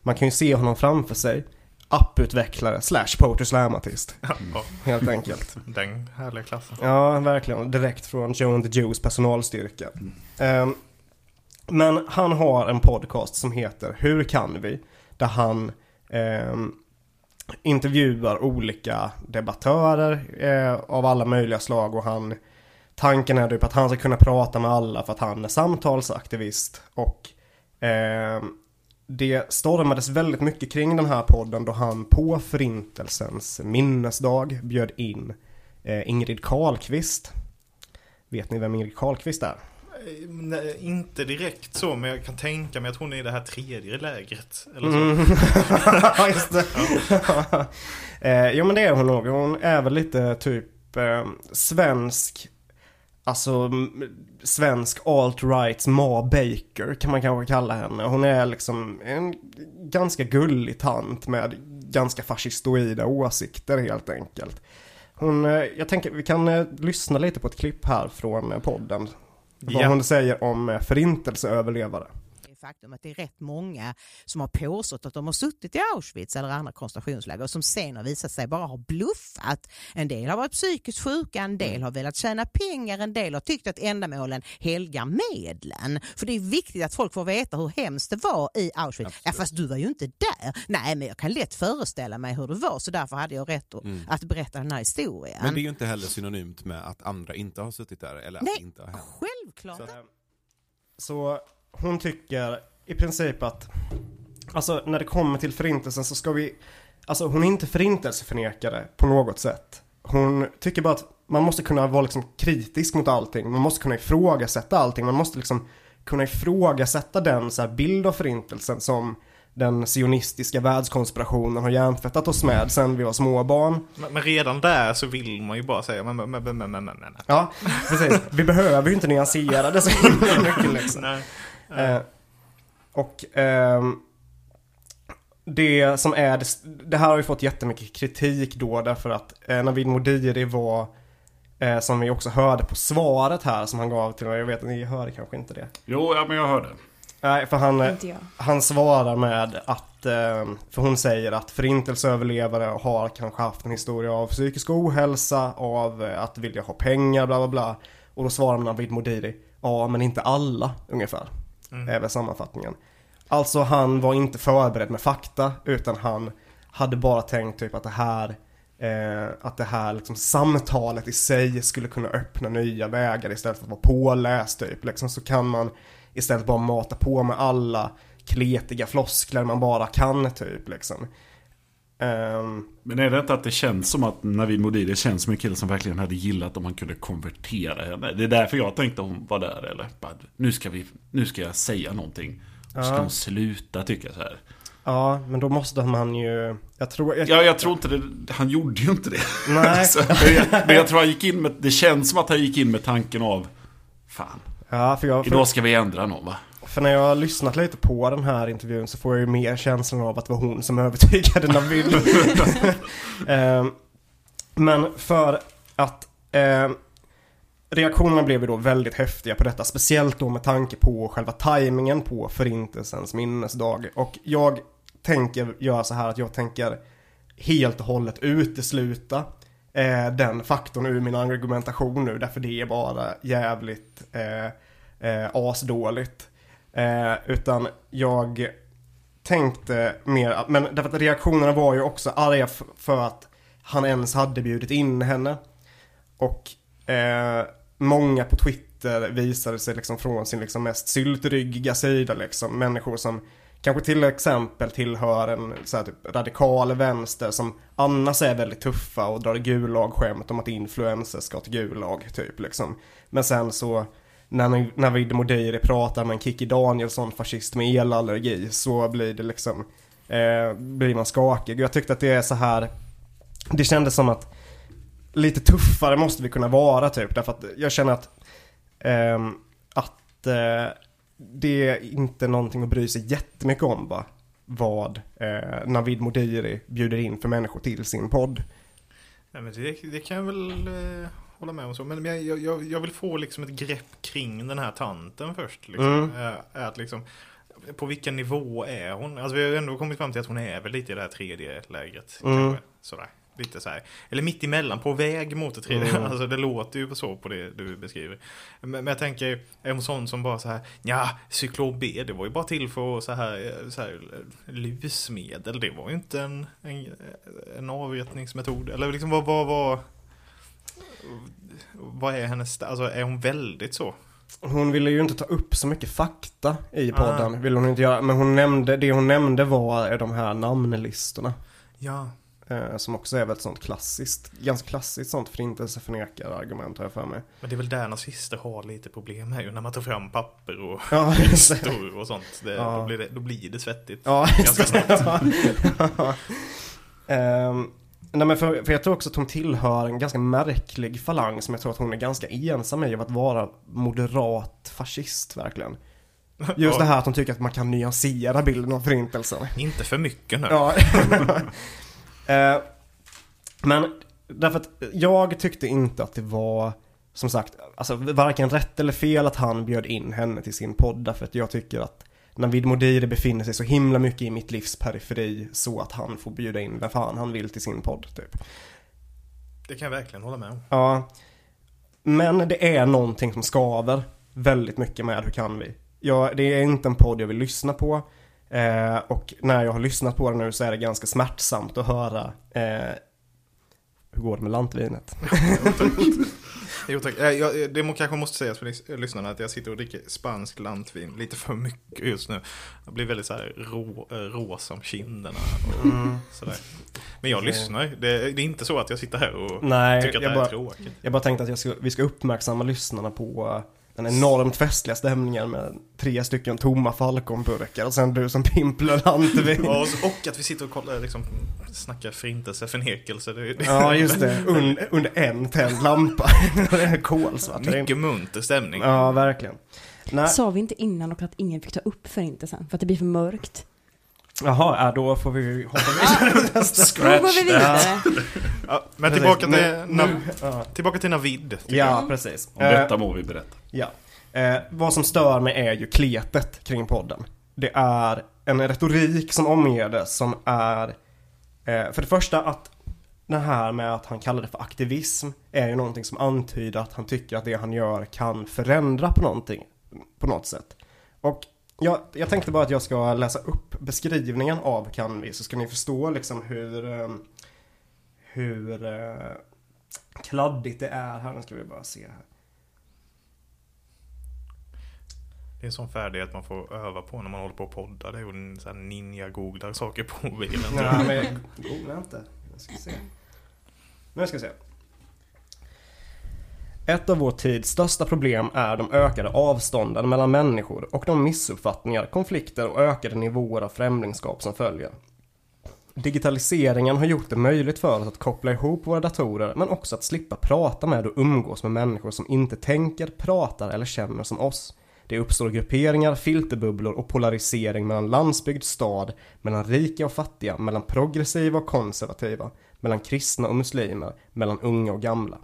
man kan ju se honom framför sig. Apputvecklare slash poetry slam-artist. Ja, Helt enkelt. den härliga klassen. Ja, verkligen. Direkt från Joe and the Jews personalstyrka. Ehm, men han har en podcast som heter Hur kan vi? Där han ehm, intervjuar olika debattörer eh, av alla möjliga slag och han Tanken är typ att han ska kunna prata med alla för att han är samtalsaktivist och eh, det stormades väldigt mycket kring den här podden då han på förintelsens minnesdag bjöd in eh, Ingrid Carlqvist. Vet ni vem Ingrid Carlqvist är? Nej, inte direkt så, men jag kan tänka mig att hon är i det här tredje lägret. Eller så. Mm. Ja, just det. eh, jo men det är hon nog. Hon är väl lite typ eh, svensk, alltså svensk alt-rights Ma Baker kan man kanske kalla henne. Hon är liksom en ganska gullig tant med ganska fascistoida åsikter helt enkelt. Hon, eh, jag tänker vi kan eh, lyssna lite på ett klipp här från eh, podden. Vad Ja. hon säger om eh, förintelseöverlevare. Faktum att det är rätt många som har påstått att de har suttit i Auschwitz eller andra koncentrationsläger och som sen har visat sig bara ha bluffat. En del har varit psykiskt sjuka, en del har velat tjäna pengar, en del har tyckt att ändamålen helgar medlen. För det är viktigt att folk får veta hur hemskt det var i Auschwitz. Ja, fast du var ju inte där. Nej, men jag kan lätt föreställa mig hur det var så därför hade jag rätt att, att berätta den här historien. Men det är ju inte heller synonymt med att andra inte har suttit där eller att Nej, det inte har hänt. självklart. Så hon tycker i princip att, alltså när det kommer till förintelsen så ska vi, alltså hon är inte förintelseförnekare på något sätt. Hon tycker bara att man måste kunna vara liksom kritisk mot allting, man måste kunna ifrågasätta allting, man måste liksom kunna ifrågasätta den så här bild av förintelsen som den sionistiska världskonspirationen har hjärntvättat oss med sen vi var små barn. Men, men redan där så vill man ju bara säga men, men, men, men, men, men. Ja, precis. Vi behöver ju inte nyansera det så himla mycket liksom. Nej. Eh, och ehm, det som är, det, det här har ju fått jättemycket kritik då därför att eh, Navid Modiri var, eh, som vi också hörde på svaret här som han gav till mig, jag vet att ni hörde kanske inte det. Jo, ja, men jag hörde. Nej, för han, eh, han svarar med att, eh, för hon säger att förintelseöverlevare har kanske haft en historia av psykisk ohälsa, av eh, att vilja ha pengar, bla bla bla. Och då svarar Navid Modiri, ja men inte alla ungefär. Mm. Är väl sammanfattningen. Alltså han var inte förberedd med fakta, utan han hade bara tänkt typ att det här Eh, att det här liksom, samtalet i sig skulle kunna öppna nya vägar istället för att vara påläst typ. Liksom, så kan man istället bara mata på med alla kletiga floskler man bara kan typ liksom. Ehm, Men är det inte att det känns som att Navid Modiri känns som en kille som verkligen hade gillat om man kunde konvertera henne? Det är därför jag tänkte hon var där eller? Bara, nu, ska vi, nu ska jag säga någonting. Och ska hon sluta tycka så här? ja, men då måste man ju, jag tror... Jag, Ja, jag tror inte det. Han gjorde ju inte det. Nej. Så, men, jag, men jag tror han gick in med, det känns som att han gick in med tanken av Fan, ja, för jag... För, idag ska vi ändra någon va? För när jag har lyssnat lite på den här intervjun så får jag ju mer känslan av att det var hon som övertygade Navid. Ehm, men för att ehm, reaktionerna blev ju då väldigt häftiga på detta, speciellt då med tanke på själva tajmingen på förintelsens minnesdag. Och jag tänker göra så här att jag tänker helt och hållet utesluta eh, den faktorn ur min argumentation nu, därför det är bara jävligt eh, eh, asdåligt. Eh, utan jag tänkte mer, men därför att reaktionerna var ju också arga för att han ens hade bjudit in henne. Och eh, många på Twitter visade sig liksom från sin liksom mest syltryggiga sida liksom. Människor som kanske till exempel tillhör en så här, typ, radikal vänster som annars är väldigt tuffa och drar gulag-skämt om att influencers ska till gulag typ liksom. Men sen så när Navid Modiri pratar med en Kikki Danielsson, fascist med elallergi, så blir det liksom, eh, blir man skakig. Jag tyckte att det är så här, det kändes som att lite tuffare måste vi kunna vara typ, därför att jag känner att, eh, att eh, det är inte någonting att bry sig jättemycket om va? Vad eh, Navid Modiri bjuder in för människor till sin podd. Nej, men det, det kan jag väl eh, hålla med om. Så. Men jag, jag, jag vill få liksom ett grepp kring den här tanten först. Liksom. Mm. Att liksom, på vilken nivå är hon? Alltså vi har ändå kommit fram till att hon är väl lite i det här tredje lägret. Mm. Sådär. Lite så här. Eller mitt emellan, på väg mot det tredje. Mm. Alltså det låter ju så på det du beskriver. Men, men jag tänker, är hon sån som bara så här, ja, cyklon B, det var ju bara till för så här, eh, så här lusmedel. Det var ju inte en, en, en avretningsmetod. Eller liksom vad, vad, vad är hennes, alltså är hon väldigt så? Hon ville ju inte ta upp så mycket fakta i podden, Ah. ville hon inte göra. Men hon nämnde, det hon nämnde var de här namnlistorna. Ja. Eh, som också är väl ett sånt klassiskt, ganska klassiskt sånt förintelseförnekarargument har jag för mig. Men det är väl där nazister har lite problem här ju, när man tar fram papper och Ja, listor och sånt. Det, Ja. då, blir det, då blir det svettigt. Ja, Ganska det. Ehm, nej men för, för jag tror också att hon tillhör en ganska märklig falang som jag tror att hon är ganska ensam i av att vara moderat fascist verkligen. Just det här att hon tycker att man kan nyansera bilden av förintelsen. Inte för mycket nu. Ja. Eh, men därför att jag tyckte inte att det var som sagt, alltså varken rätt eller fel att han bjöd in henne till sin podd därför att jag tycker att Navid Modiri befinner sig så himla mycket i mitt livs periferi så att han får bjuda in vem fan han vill till sin podd typ. Det kan jag verkligen hålla med om. Ja. Men det är någonting som skaver väldigt mycket med Hur kan vi? Ja, det är inte en podd jag vill lyssna på. Eh, och när jag har lyssnat på den nu så är det ganska smärtsamt att höra eh, hur går det med lantvinet? Jo, tack. Eh, Jag, det må, kanske måste sägas för lys- lyssnarna att jag sitter och dricker spansk lantvin lite för mycket just nu. Jag blir väldigt så här rå, eh, rosa om kinderna och Mm. sådär. Men jag lyssnar. Det, det är inte så att jag sitter här och Nej, tycker att jag det här bara, är tråkigt. jag bara tänkte att jag ska, vi ska uppmärksamma lyssnarna på eh, den enormt festliga stämningen med tre stycken tomma Falconburkar och sen du som pimplar lantvin. Ja, och, att vi sitter och kollar, liksom, snackar förintelse, förnekelse. Det, det, Ja, just det. Un, under en tänd lampa. det är kolsvart. Det är Mycket munter stämning. Ja, verkligen. Nej, Sa vi inte innan och att ingen fick ta upp förintelsen för att det blir för mörkt? Jaha, ja, då får vi hoppa vidare. Då går vi vidare. Ja, men Precis. tillbaka till, Nu- ja. tillbaka till Navid. Ja, precis. Om Eh, detta må vi berätta. Ja. Eh, vad som stör mig är ju kletet kring podden. Det är en retorik som omger det som är eh, för det första att det här med att han kallar det för aktivism är ju någonting som antyder att han tycker att det han gör kan förändra på någonting på något sätt. Och jag, jag tänkte bara att jag ska läsa upp beskrivningen av kan vi så ska ni förstå liksom hur eh, hur eh, kladdigt det är här. Nu ska vi bara se här. Det är en sån färdighet man får öva på när man håller på och poddar. Det är ju här ninja-googlar saker på mobilen. Nej, men googla inte. Jag ska se. Nu ska vi se. Ett av vår tids största problem är de ökade avstånden mellan människor och de missuppfattningar, konflikter och ökade nivåer av främlingskap som följer. Digitaliseringen har gjort det möjligt för oss att koppla ihop våra datorer men också att slippa prata med och umgås med människor som inte tänker, pratar eller känner som oss. Det uppstår grupperingar, filterbubblor och polarisering mellan landsbygd, stad, mellan rika och fattiga, mellan progressiva och konservativa, mellan kristna och muslimer, mellan unga och gamla.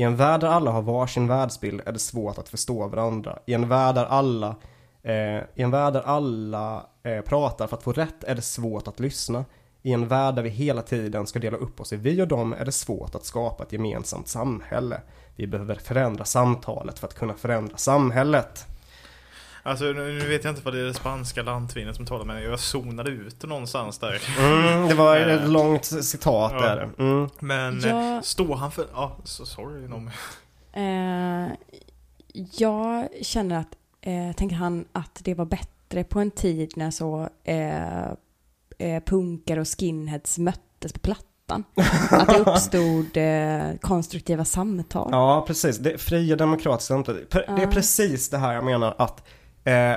I en värld där alla har varsin världsbild är det svårt att förstå varandra. I en värld där alla, eh, i en värld där alla eh, pratar för att få rätt är det svårt att lyssna. I en värld där vi hela tiden ska dela upp oss i vi och dem är det svårt att skapa ett gemensamt samhälle. Vi behöver förändra samtalet för att kunna förändra samhället. Alltså nu, vet jag inte vad det är det spanska lantvinet som talar men jag zonade ut någonstans där. Mm, det var ett Eh, långt citat ja. där. Mm. Men Ja. eh, står han för... Ja, så sorry Nomi. Eh, jag känner att, eh, tänker han att det var bättre på en tid när så eh, punkar och skinheads möttes på plattan. att det uppstod eh, konstruktiva samtal. Ja, precis. Det fria demokratiska. Pre- Det är precis det här jag menar att, eh,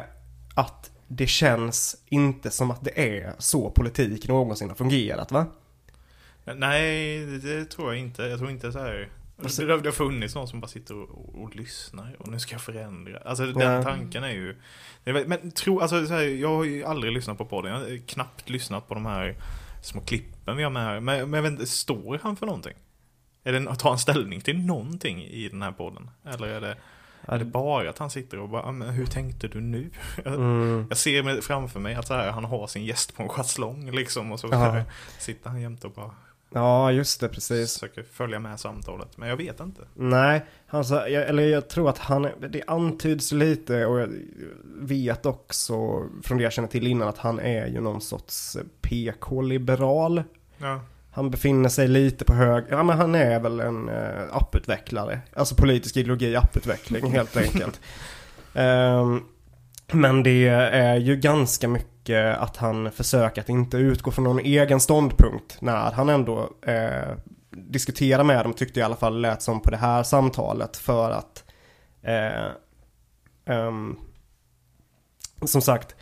att det känns inte som att det är så politik någonsin har fungerat va? Nej, det tror jag inte. Jag tror inte så här. Alltså- Det, det har funnits någon som bara sitter och, och, lyssnar och nu ska jag förändra. Alltså den Ja. tanken är ju... Men tro, alltså så här, jag har ju aldrig lyssnat på podden. Jag har knappt lyssnat på de här små klippen vi har med här. Men, men jag vet inte, står han för någonting? Är det, tar han ställning till någonting i den här podden? Eller är det, är det bara att han sitter och bara, "Ah, men hur tänkte du nu? Mm. Jag ser framför mig att så här, han har sin gäst på en schäslong liksom och så här, sitter han jämte och bara Ja, just det, precis. försöker följa med samtalet. Men jag vet inte. Nej, alltså, jag, eller jag tror att han, det antyds lite och jag vet också från det jag känner till innan att han är ju någon sorts PK-liberal. Ja. Han befinner sig lite på hög, ja men han är väl en apputvecklare. Alltså politisk ideologi apputveckling helt enkelt. Ehm, men det är ju ganska mycket att han försöker att inte utgå från någon egen ståndpunkt när han ändå eh, diskuterar med dem tyckte jag i alla fall lät som på det här samtalet för att eh, ehm, som sagt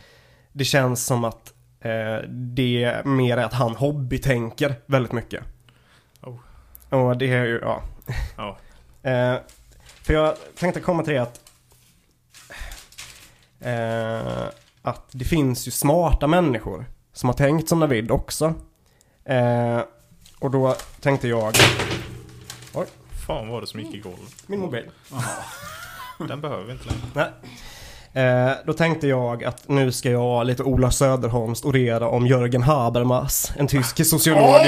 det känns som att eh, det mer är att han hobbytänker väldigt mycket. Oh. Och det är ju, ja. Eh, för jag tänkte komma till det att eh, att det finns ju smarta människor som har tänkt som David också. Eh, och då tänkte jag, Fan var det som gick i golvet? min mobil. Den behöver vi inte längre. Nej. Eh, då tänkte jag att nu ska jag lite Ola Söderholmst orera om Jörgen Habermas, en tysk sociolog.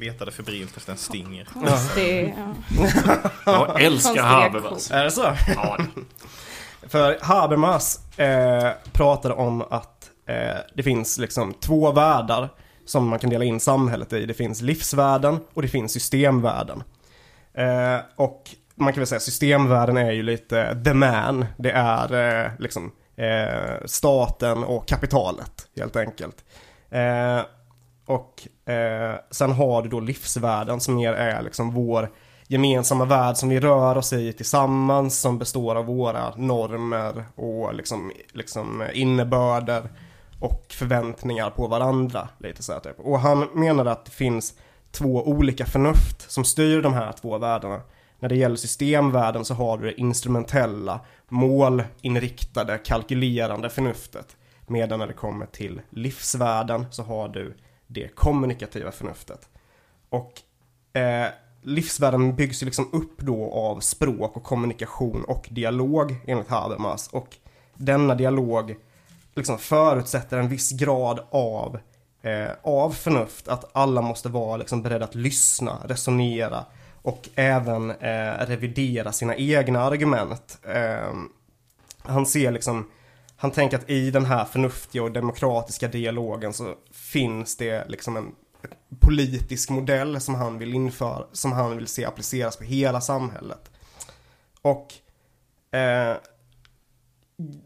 Letade febrilt efter en stinger. Konstig, ja. Jag älskar Habermas. Är det så? Ja, För Habermas eh, pratade om att eh, det finns liksom två världar som man kan dela in samhället i. Det finns livsvärlden och det finns systemvärlden. Eh, och man kan väl säga systemvärlden är ju lite the man. Det är eh, liksom eh, staten och kapitalet helt enkelt. Eh, och eh, sen har du då livsvärlden som mer är liksom vår gemensamma värld som vi rör oss i tillsammans som består av våra normer och liksom, liksom innebörder och förväntningar på varandra. Lite så här typ. Och han menar att det finns två olika förnuft som styr de här två världarna. När det gäller systemvärlden så har du det instrumentella, målinriktade, kalkylerande förnuftet. Medan när det kommer till livsvärlden så har du det kommunikativa förnuftet. Och eh, livsvärlden byggs ju liksom upp då av språk och kommunikation och dialog enligt Habermas. Och denna dialog liksom förutsätter en viss grad av, eh, av förnuft. Att alla måste vara liksom beredda att lyssna, resonera och även eh, revidera sina egna argument. Eh, han ser liksom, han tänker att i den här förnuftiga och demokratiska dialogen så finns det liksom en politisk modell som han vill införa, som han vill se appliceras på hela samhället. Och eh,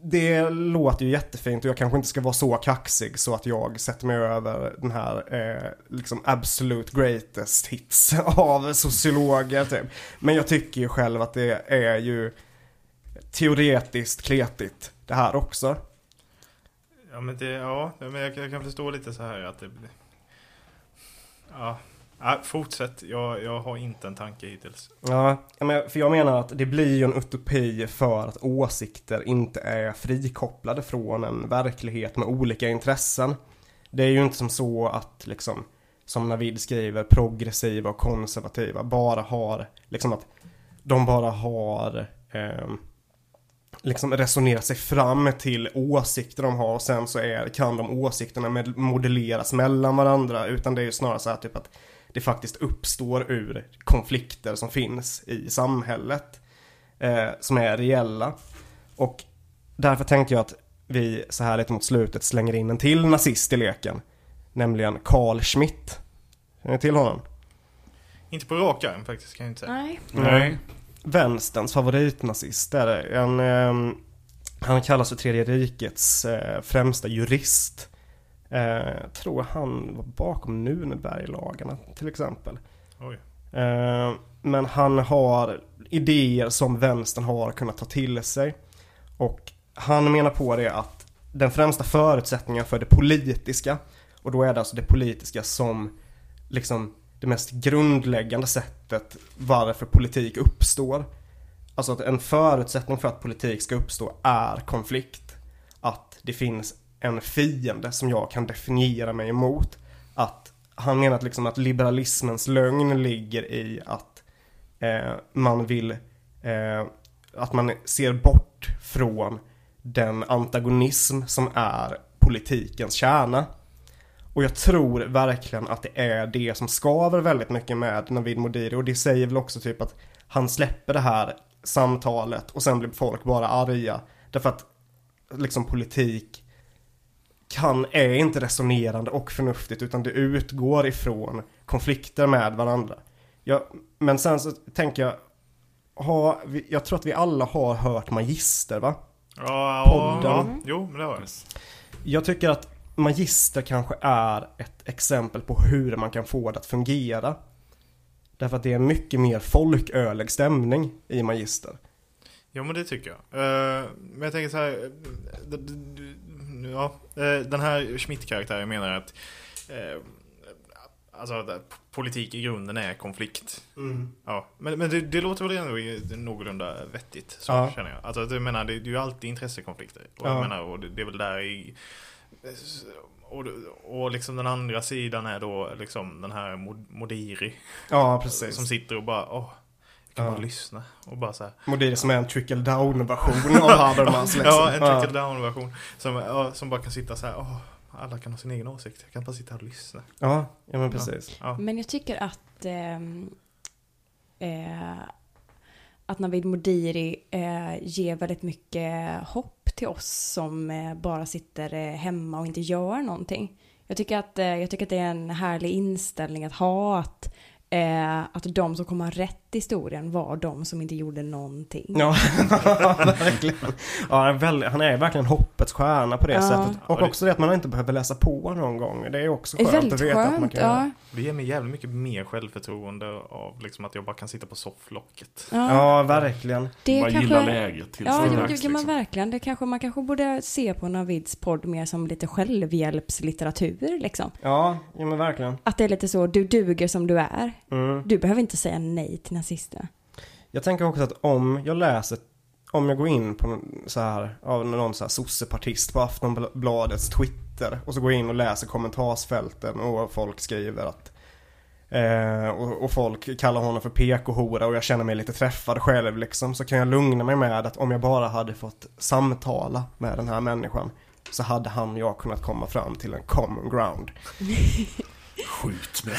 det låter ju jättefint och jag kanske inte ska vara så kaxig så att jag sätter mig över den här eh, liksom absolute greatest hits av sociologer typ. Men jag tycker ju själv att det är ju teoretiskt kletigt det här också. Ja men det, ja, men jag, jag kan förstå lite så här att det Ja, ja fortsätt. Jag, jag har inte en tanke hittills. Ja, för jag menar att det blir ju en utopi för att åsikter inte är frikopplade från en verklighet med olika intressen. Det är ju inte som så att liksom som Navid skriver, progressiva och konservativa, bara har, liksom att de bara har eh, liksom resonerat sig fram till åsikter de har och sen så är, kan de åsikterna med, modelleras mellan varandra utan det är ju snarare så här typ att det faktiskt uppstår ur konflikter som finns i samhället eh, som är reella. Och därför tänkte jag att vi så här lite mot slutet slänger in en till nazist i leken. Nämligen Carl Schmitt. Känner ni till honom? Inte på rak arm faktiskt, kan jag inte säga. Nej. Nej. Vänsterns favoritnazist är det. En, eh, han kallas för Tredje rikets eh, främsta jurist. Eh, jag tror han var bakom Nürnberglagarna till exempel. Eh, men han har idéer som vänstern har kunnat ta till sig. Och han menar på det att den främsta förutsättningen för det politiska, och då är det alltså det politiska som liksom det mest grundläggande sättet varför politik uppstår. Alltså att en förutsättning för att politik ska uppstå är konflikt. Att det finns en fiende som jag kan definiera mig emot. Att han menar att, liksom att liberalismens lögn ligger i att eh, man vill eh, att man ser bort från den antagonism som är politikens kärna. Och jag tror verkligen att det är det som skaver väldigt mycket med Navid Modiri och det säger väl också typ att han släpper det här samtalet och sen blir folk bara arga. Därför att liksom politik kan, är inte resonerande och förnuftigt utan det utgår ifrån konflikter med varandra. Ja, men sen så tänker jag, ha, jag tror att vi alla har hört Magister va? Ja, Podden. ja, jo, men det har jag. Jag tycker att Magister kanske är ett exempel på hur man kan få det att fungera. Därför att det är mycket mer folkölig stämning i Magister. Jo, men det tycker jag. Eh, men jag tänker så här. D- Ja, eh, den här Schmidt-karaktären menar att eh, Alltså politik i grunden är konflikt. Ja, men, men det, det låter väl ändå någorlunda vettigt, så Ja. känner jag. Alltså, jag menar, det, det är ju alltid intressekonflikter. Och, Ja. jag menar, och det, det är väl där i... Och, och liksom den andra sidan är då liksom den här Mod- Modiri. Ja, precis. Som sitter och bara, åh, kan Ja. bara lyssna. Och bara så här, Modiri som är en trickle down version av Habermas liksom. Ja, en trickle down version. Som, som bara kan sitta så här, åh, alla kan ha sin egen åsikt. Jag kan bara sitta här och lyssna. Ja, ja men precis. Ja. Men jag tycker att ehm, eh, att Navid Modiri eh, ger väldigt mycket hopp till oss som eh, bara sitter eh, hemma och inte gör någonting. Jag tycker, att, eh, jag tycker att det är en härlig inställning att ha att, eh, att de som kommer ha rätt i historien var de som inte gjorde någonting. Ja, verkligen. Ja, han är väl- han är verkligen hoppets stjärna på det Ja. sättet. Och också det att man inte behöver läsa på någon gång. Det är också Det är skönt att väldigt veta att man skönt. kan göra. Ja, Det ger mig jävligt mycket mer självförtroende av liksom att jag bara kan sitta på sofflocket. ja. Ja, verkligen. Det Bara kanske... gilla läget tills Ja, det kan man liksom. verkligen. Det kanske, man kanske borde se på Navids podd mer som lite självhjälpslitteratur liksom. Ja, ja men verkligen. Att det är lite så, du duger som du är. Mm. Du behöver inte säga nej till nazisterna. Jag tänker också att om jag läser, om jag går in på så här, av någon så här sossepartist på Aftonbladets Twitter och så går jag in och läser kommentarsfälten och folk skriver att eh, och, och folk kallar honom för PK-hora och jag känner mig lite träffad själv liksom så kan jag lugna mig med att om jag bara hade fått samtala med den här människan så hade han och jag kunnat komma fram till en common ground. Skjut mig.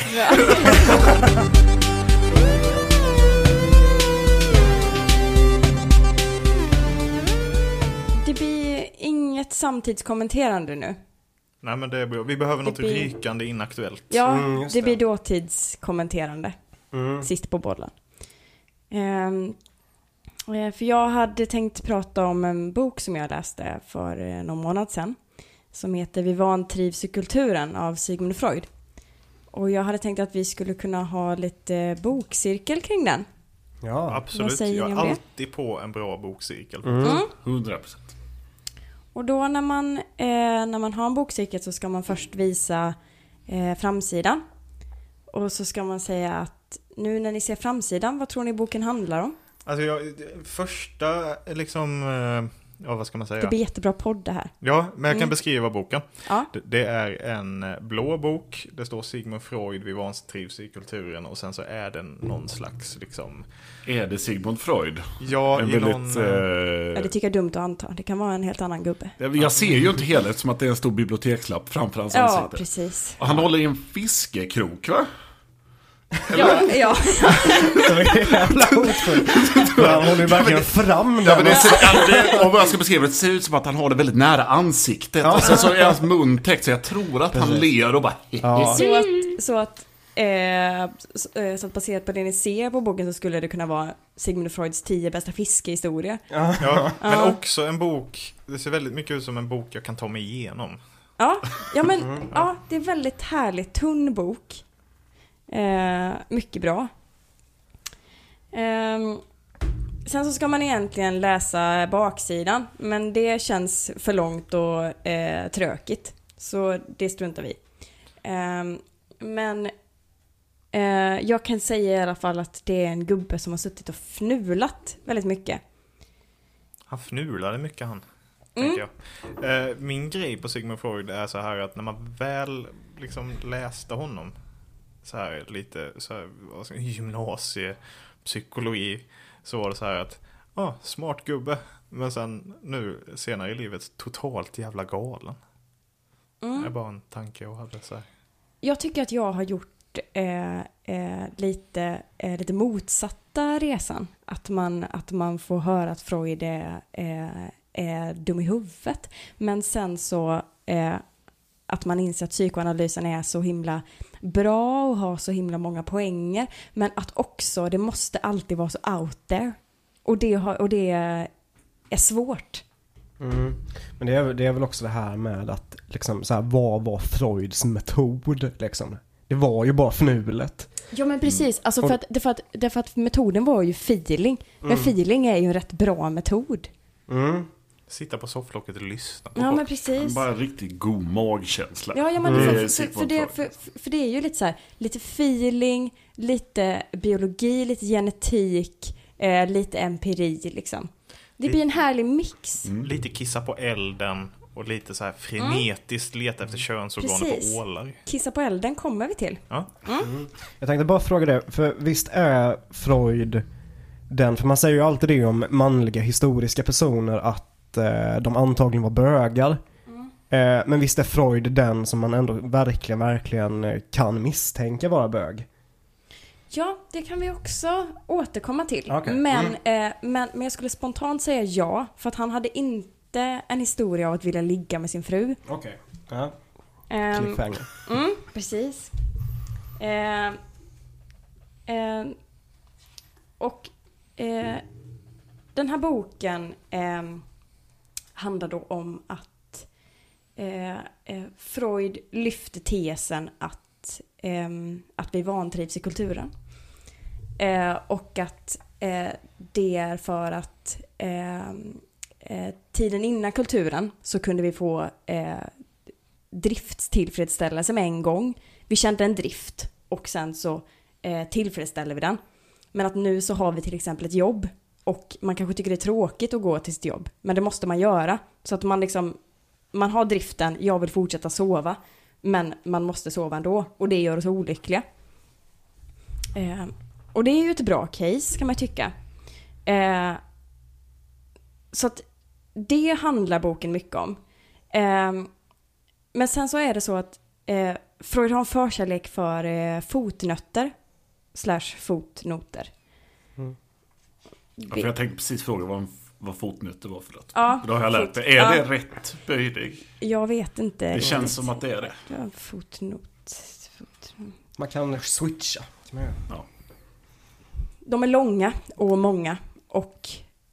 Det blir inget samtidskommenterande nu. Nej men det bra. Vi behöver något blir- rykande inaktuellt. Ja, Mm, det det. blir dåtidskommenterande. Mm. Sist på bollen. Eh, för jag hade tänkt prata om en bok som jag läste för eh, någon månad sedan. Som heter Vi vantrivs i kulturen av Sigmund Freud. Och jag hade tänkt att vi skulle kunna ha lite bokcirkel kring den. Ja, Absolut. Jag är alltid på en bra bokcirkel. mm. Mm. 100 procent. Och då när man, eh, när man har en bokcirkel så ska man först visa eh, framsidan. Och så ska man säga att nu när ni ser framsidan, vad tror ni boken handlar om? Alltså jag, första liksom, eh, ja, vad ska man säga? Det blir jättebra podd det här. Ja, men jag kan Mm. beskriva boken. Ja. Det, det är en eh, blå bok, det står Sigmund Freud, vi vantrivs i kulturen och sen så är den någon slags liksom, Är det Sigmund Freud? ja, en i väldigt... någon... eh, Ja, det tycker jag är dumt att anta. Det kan vara en helt annan gubbe. jag ser ju inte hela eftersom att det är en stor bibliotekslapp framför hans Ja, ansikte. precis. Och han håller i en fiskekrok va? Ja, ja. Det var jävla hotfullt. För Han håller ju verkligen fram. Ja, men det ser, ja, om jag ska beskriva det, det ser ut som att han har det väldigt nära ansiktet. Och sen så är hans mun täckt så jag tror att han Precis. ler och bara Ja. Så att, så att, eh, så, eh, så att baserat på det ni ser på boken så skulle det kunna vara Sigmund Freuds tio bästa fiskehistoria. Ja, men Ja. också en bok, det ser väldigt mycket ut som en bok jag kan ta mig igenom. Ja, ja men ja, det är väldigt härligt. Tunn bok. Eh, mycket bra. Ehm, sen så ska man egentligen läsa baksidan, men det känns för långt och eh, trökigt. Så det struntar vi. Ehm, Men eh, jag kan säga i alla fall att det är en gubbe som har suttit och fnulat väldigt mycket. Han fnulade mycket han. Mm. Eh, min grej på Sigmund Freud är så här att när man väl liksom läste honom så här lite så här, jag- gymnasiepsykologi så var det så här att ah, smart gubbe men sen nu senare i livet totalt jävla galen. Mm. Det är bara en tanke jag hade så här. Jag tycker att jag har gjort eh, eh, lite, eh, lite motsatta resan. Att man, att man får höra att Freud är, är, är dum i huvudet. Men sen så eh, att man inser att psykoanalysen är så himla bra och har så himla många poänger. Men att också, det måste alltid vara så out there. Och det, har, och det är svårt. Mm. Men det är, det är väl också det här med att liksom så här, vad var Freuds metod liksom? Det var ju bara fnulet. Ja men precis, alltså Och- för att, därför, att, därför att metoden var ju feeling. Men Mm. feeling är ju en rätt bra metod. Mm. Sitta på sofflocket och lyssna Ja men precis. Bara en riktigt god magkänsla. Ja, ja men Det är för, för, det, för, för det är ju lite så här, lite feeling, lite biologi, lite genetik, eh, lite empiri liksom. Det blir en härlig mix. Mm. Lite kissa på elden och lite så här frenetiskt leta efter könsorgan Precis. på ålar. Kissa på elden kommer vi till. Ja. Jag tänkte bara fråga det, för visst är Freud den, för man säger ju alltid det om manliga historiska personer att eh, de antagligen var bögar. Eh, men visst är Freud den som man ändå verkligen, verkligen eh, kan misstänka vara bög? Ja, det kan vi också återkomma till. Okej. Men, Mm. eh, men, men jag skulle spontant säga ja, för att han hade inte en historia av att vilja ligga med sin fru. Okej. Ja, Ehm, cliffhanger. Mm, precis. Eh, eh, och den här boken eh, handlar då om att eh, eh Freud lyfte tesen att, eh, att vi vantrivs i kulturen. Eh, och att eh, det är för att eh, eh, tiden innan kulturen så kunde vi få eh, driftstillfredsställelse med en gång. Vi kände en drift och sen så eh, tillfredsställer vi den. Men att nu så har vi till exempel ett jobb och man kanske tycker det är tråkigt att gå till sitt jobb. Men det måste man göra. Så att man liksom, man har driften, jag vill fortsätta sova. Men man måste sova ändå och det gör oss olyckliga. Eh, och det är ju ett bra case kan man tycka. Eh, så att det handlar boken mycket om. Eh, men sen så är det så att eh, Freud har en förkärlek för eh, fotnötter. Slash fotnoter. Mm. Ja, för jag tänkte precis fråga vad, vad fotnötter var för något. Ja, Då har jag lärt mig. Är ja. det rätt böjning? Jag vet inte. Det känns som att det är det. Ja, fotnot. fotnot. Man kan switcha. gör. De är långa och många. Och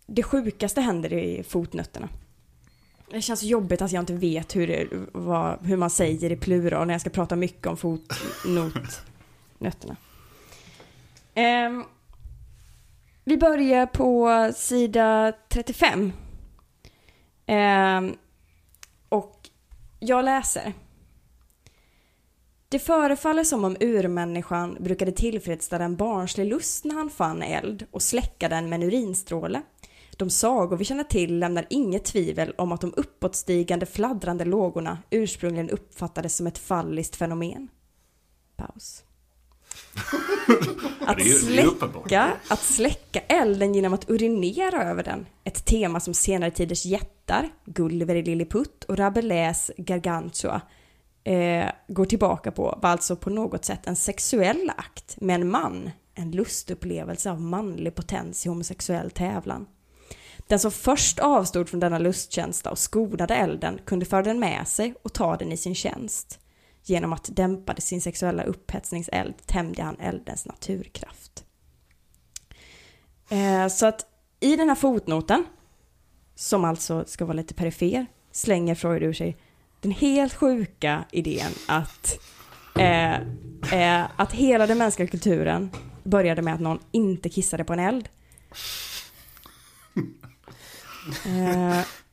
det sjukaste händer i fotnötterna. Det känns jobbigt att jag inte vet hur, det, vad, hur man säger i plural när jag ska prata mycket om fotnotnötterna. Ehm, vi börjar på sida 35. Eh, och jag läser. Det förefaller som om urmänniskan brukade tillfredsställa en barnslig lust när han fann eld och släcka den med en urinstråle. De sagor vi känner till lämnar inget tvivel om att de uppåtstigande fladdrande lågorna ursprungligen uppfattades som ett falliskt fenomen. Paus. Att släcka, att släcka elden genom att urinera över den. Ett tema som senare tiders jättar, Gulliver i Lilliput och Rabelais Gargantua eh, går tillbaka på var alltså på något sätt en sexuell akt med en man. En lustupplevelse av manlig potens i homosexuell tävlan. Den som först avstod från denna lustkänsla och skonade elden kunde föra den med sig och ta den i sin tjänst. Genom att dämpa sin sexuella upphetsningseld tämjde han eldens naturkraft. Eh, så att i den här fotnoten, som alltså ska vara lite perifer, slänger Freud ur sig den helt sjuka idén att, eh, eh, att hela den mänskliga kulturen började med att någon inte kissade på en eld.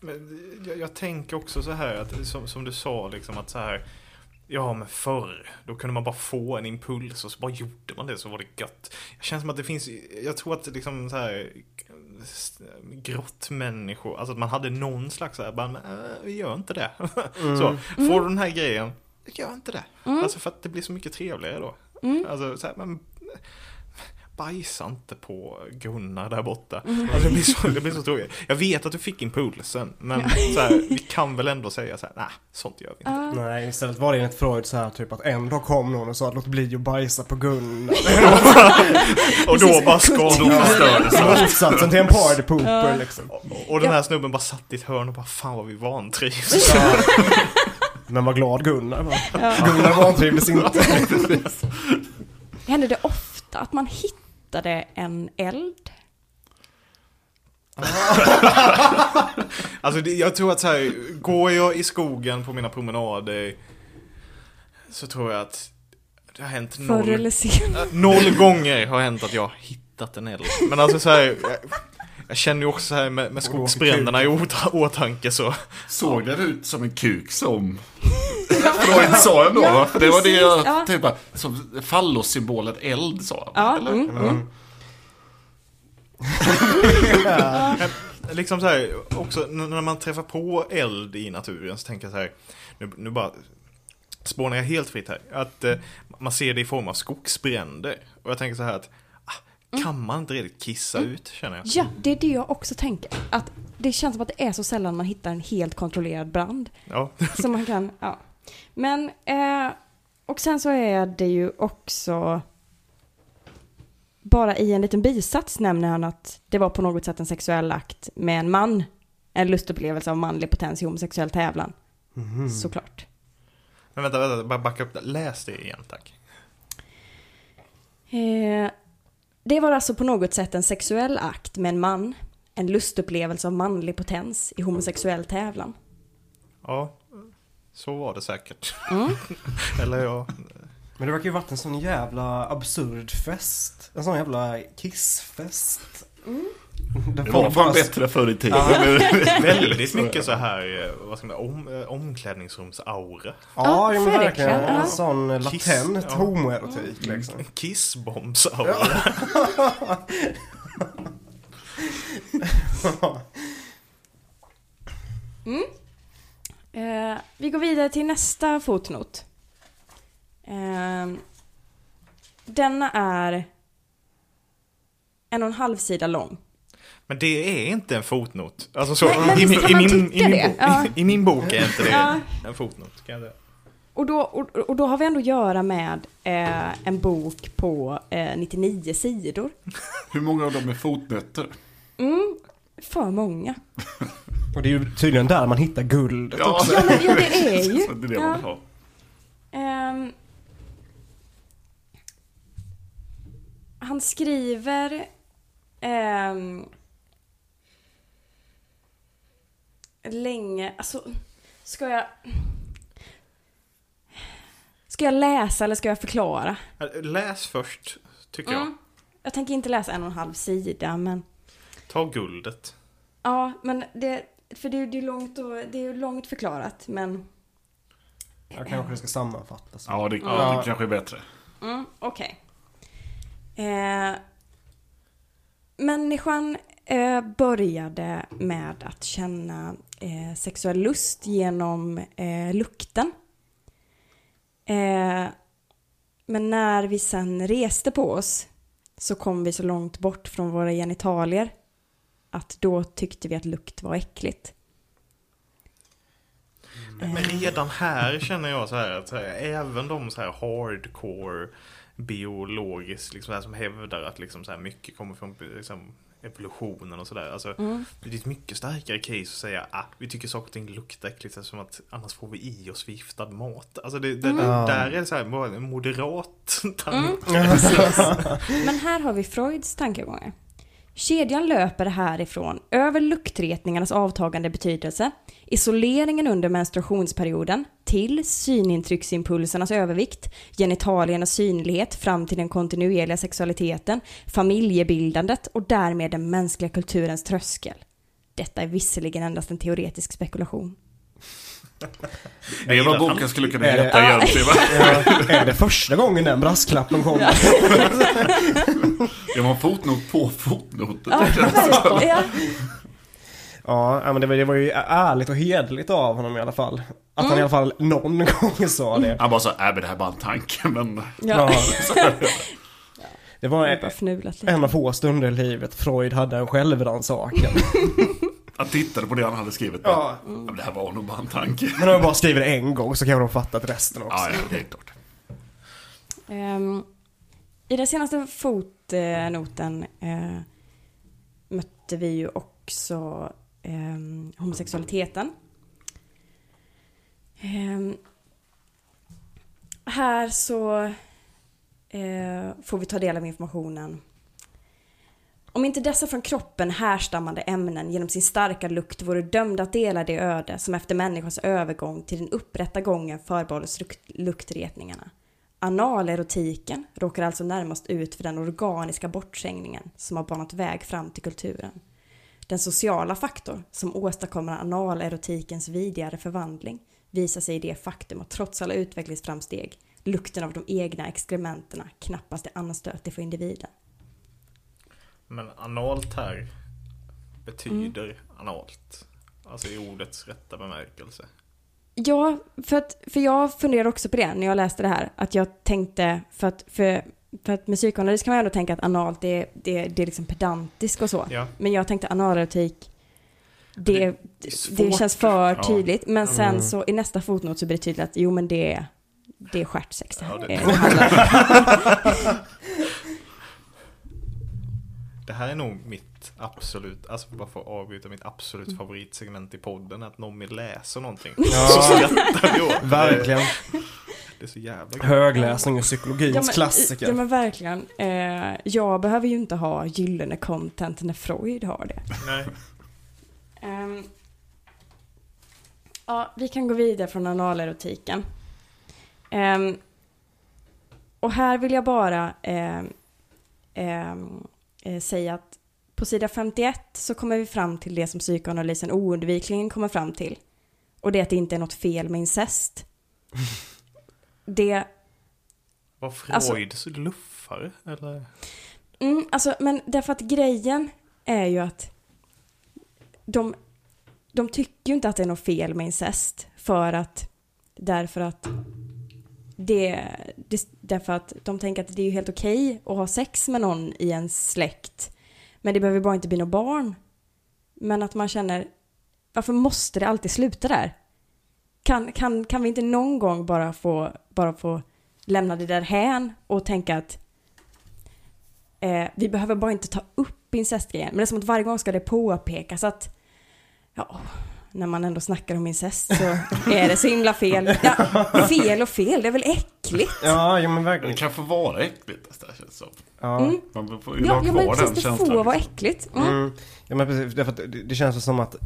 Men jag, jag tänker också så här att som, som du sa liksom att så här Ja men förr, då kunde man bara få en impuls och så bara gjorde man det så var det gött. Det känns som att det finns, jag tror att liksom så här grottmänniskor, alltså att man hade någon slags så här, bara, men, äh, vi gör inte det. Så, får du den här grejen, gör inte det. Alltså för att det blir så mycket trevligare då. Alltså så här, men bajsa inte på Gunnar där borta. Alltså, det, blir så, det blir så tråkigt. Jag vet att du fick impulsen, men så här, vi kan väl ändå säga så här, nej, sånt gör vi inte. Nej, istället var det enligt Freud så här typ att en dag kom någon och sa att låt bli att bajsa på Gunnar. Och då bara skador förstördes. Motsatsen till en party pooper liksom. Och den här snubben bara satt i ett hörn och bara, fan vad vi vantrivs. Men vad glad Gunnar var. Gunnar vantrivdes inte. hände det ofta att man hittade en eld? Alltså det, jag tror att så här, går jag i skogen på mina promenader så tror jag att det har hänt Förr noll, noll gånger har hänt att jag har hittat en eld. Men alltså så här, jag, jag känner ju också så här med, med skogsbränderna i åt- åtanke så. Såg den ut som en kuk som Freud sa ändå Ja, va? För det var det jag ja. tänkte bara, som fallossymbolen eld sa han. Ja, eller? mm. Ja. Liksom så här, också när man träffar på eld i naturen så tänker jag så här, nu, nu bara spånar jag helt fritt här, att eh, man ser det i form av skogsbränder. Och jag tänker så här att, ah, kan man inte riktigt kissa ut känner jag. Ja, det är det jag också tänker. Att det känns som att det är så sällan man hittar en helt kontrollerad brand. Ja. Som man kan, ja. Men, eh, och sen så är det ju också bara i en liten bisats nämner han att det var på något sätt en sexuell akt med en man. En lustupplevelse av manlig potens i homosexuell tävlan. Såklart. Men vänta, vänta, bara backa upp det. Läs det igen tack. Eh, det var alltså på något sätt en sexuell akt med en man. En lustupplevelse av manlig potens i homosexuell tävlan. Ja, så var det säkert. Mm. Eller ja, Men det verkar ju varit en sån jävla absurd fest. En sån jävla kissfest. Det Det var fan bara- bättre förr i tiden. väldigt mycket så här, eh, vad ska man om, eh, omklädningsrumsaura. Ja, ja men verkligen. Ja. En sån Kiss, latent ja. homoerotik liksom. Kissbombsaura. Eh, vi går vidare till nästa fotnot. Eh, denna är en och en halv sida lång. Men det är inte en fotnot. Alltså så, Nej, men i, min, kan i, man min, i, min Ja. i min bok är inte det Ja. en fotnot. Kan jag. Och då, och, och då har vi ändå att göra med eh, en bok på eh, 99 sidor. Hur många av dem är fotnötter? Mm, för många. Och det är ju tydligen där man hittar guldet Ja. också. Ja, men, ja det är ju. Det är det man vill ha. Ehm, han skriver ehm, länge, alltså ska jag Ska jag läsa eller ska jag förklara? Läs först, tycker jag. Mm. Jag tänker inte läsa en och en halv sida men Ta guldet. Ja, men det, för det, är- det är långt och, det är ju långt förklarat men Jag kanske det ska sammanfattas. Ja, det, Ja. det kanske är bättre. Mm, Okej. Eh, människan eh, började med att känna eh, sexuell lust genom eh, lukten. Eh, men när vi sen reste på oss så kom vi så långt bort från våra genitalier att då tyckte vi att lukt var äckligt. Men redan här känner jag så här att så här, även de så här hardcore biologiskt liksom här, som hävdar att liksom så här mycket kommer från liksom, evolutionen och sådär. Alltså, Det är ett mycket starkare case att säga att ah, vi tycker saker och ting luktar äckligt eftersom att annars får vi i oss förgiftad mat. Alltså det, det, där är det så här moderat tanke. Men här har vi Freuds tankegångar. Kedjan löper härifrån över luktretningarnas avtagande betydelse, isoleringen under menstruationsperioden, till synintrycksimpulsernas övervikt, genitaliernas synlighet fram till den kontinuerliga sexualiteten, familjebildandet och därmed den mänskliga kulturens tröskel. Detta är visserligen endast en teoretisk spekulation. Det vad boken skulle kunna Är det- heta egentligen. Ja, är det första gången den brasklappen kommer? Det var en fotnot på fotnoten. Ja. Ja. Men det var, det var ju ärligt och hederligt av honom i alla fall. Att han i alla fall någon gång sa det. Han bara så, äh men det här är bara en tanke men... Ja. Det var lite. en av få stunder i livet Freud hade en självrannsakan. Han tittade på det han hade skrivit. Ja. Ja. men det här var nog bara en tanke. Men om jag bara skriver det en gång så kan jag nog fatta att resten också. Ja, ja, helt klart. Ehm, I den senaste fotnoten eh, mötte vi ju också ehm, homosexualiteten. Ehm, här så eh, får vi ta del av informationen. Om inte dessa från kroppen härstammande ämnen genom sin starka lukt vore dömda att dela det öde som efter människans övergång till den upprätta gången förbehålles luktretningarna. Analerotiken råkar alltså närmast ut för den organiska bortträngningen som har banat väg fram till kulturen. Den sociala faktor som åstadkommer analerotikens vidare förvandling visar sig i det faktum att trots alla utvecklingsframsteg lukten av de egna exkrementerna knappast är anstötlig för individen. Men analt här betyder analt. Alltså i ordets rätta bemärkelse. Ja, för, att, för jag funderade också på det när jag läste det här. Att jag tänkte, för att, för, för att med psykoanalys kan man ändå tänka att analt det, det, det är liksom pedantiskt och så. Ja. Men jag tänkte analerotik, det, är det, svårt. känns för Ja. tydligt. Men sen Mm. så i nästa fotnot så blir det tydligt att jo men det, det är stjärtsex det här. Ja, det- Eh, det. Det här är nog mitt absolut, alltså bara för att avbryta mitt absolut favoritsegment i podden, att vill läsa någonting. Så Ja, skrattar vi åt. verkligen. Det, är så jävla. Högläsning och psykologins Ja men, klassiker. ja men verkligen. Eh, jag behöver ju inte ha gyllene content när Freud har det. Nej. Ehm, ja, vi kan gå vidare från analerotiken. Ehm, och här vill jag bara ehm, eh, säga att på sida 51 så kommer vi fram till det som psykoanalysen oundvikligen kommer fram till. Och det är att det inte är något fel med incest. Det Var Alltså- Freuds luffare? Eller? Mm, alltså, men därför att grejen är ju att de, de tycker ju inte att det är något fel med incest för att därför att det, det därför att de tänker att det är ju helt okej att ha sex med någon i en släkt men det behöver bara inte bli något barn. Men att man känner varför måste det alltid sluta där? Kan, kan, kan vi inte någon gång bara få, bara få lämna det där hän och tänka att Eh, vi behöver bara inte ta upp incestgrejen. Men det är som att varje gång ska det påpekas att ja, när man ändå snackar om incest så är det så himla fel. Ja, fel och fel, det är väl äckligt? Ja, ja men Det verkligen. kan få vara äckligt det där känns som. Ja. Mm. Man får ju Ja, ha ja men den precis, det känslan. får vara liksom. äckligt. Mm. Mm. Ja men precis, därför att det, det känns som att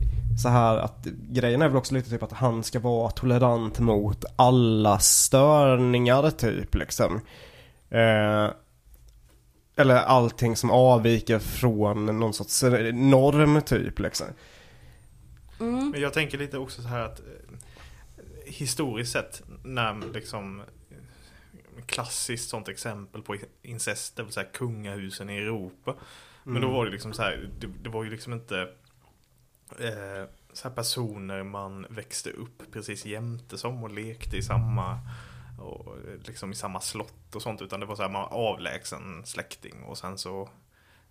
så här att grejen är väl också lite typ att han ska vara tolerant mot alla störningar typ liksom. Eh, eller allting som avviker från någon sorts norm typ liksom. Mm. Men jag tänker lite också så här att eh, historiskt sett när liksom eh, klassiskt sånt exempel på incest, det vill säga kungahusen i Europa. Men då var det liksom så här, det, det var ju liksom inte eh, så här personer man växte upp precis jämte som och lekte i samma och liksom i samma slott och sånt utan det var så här man avlägsen släkting och sen så,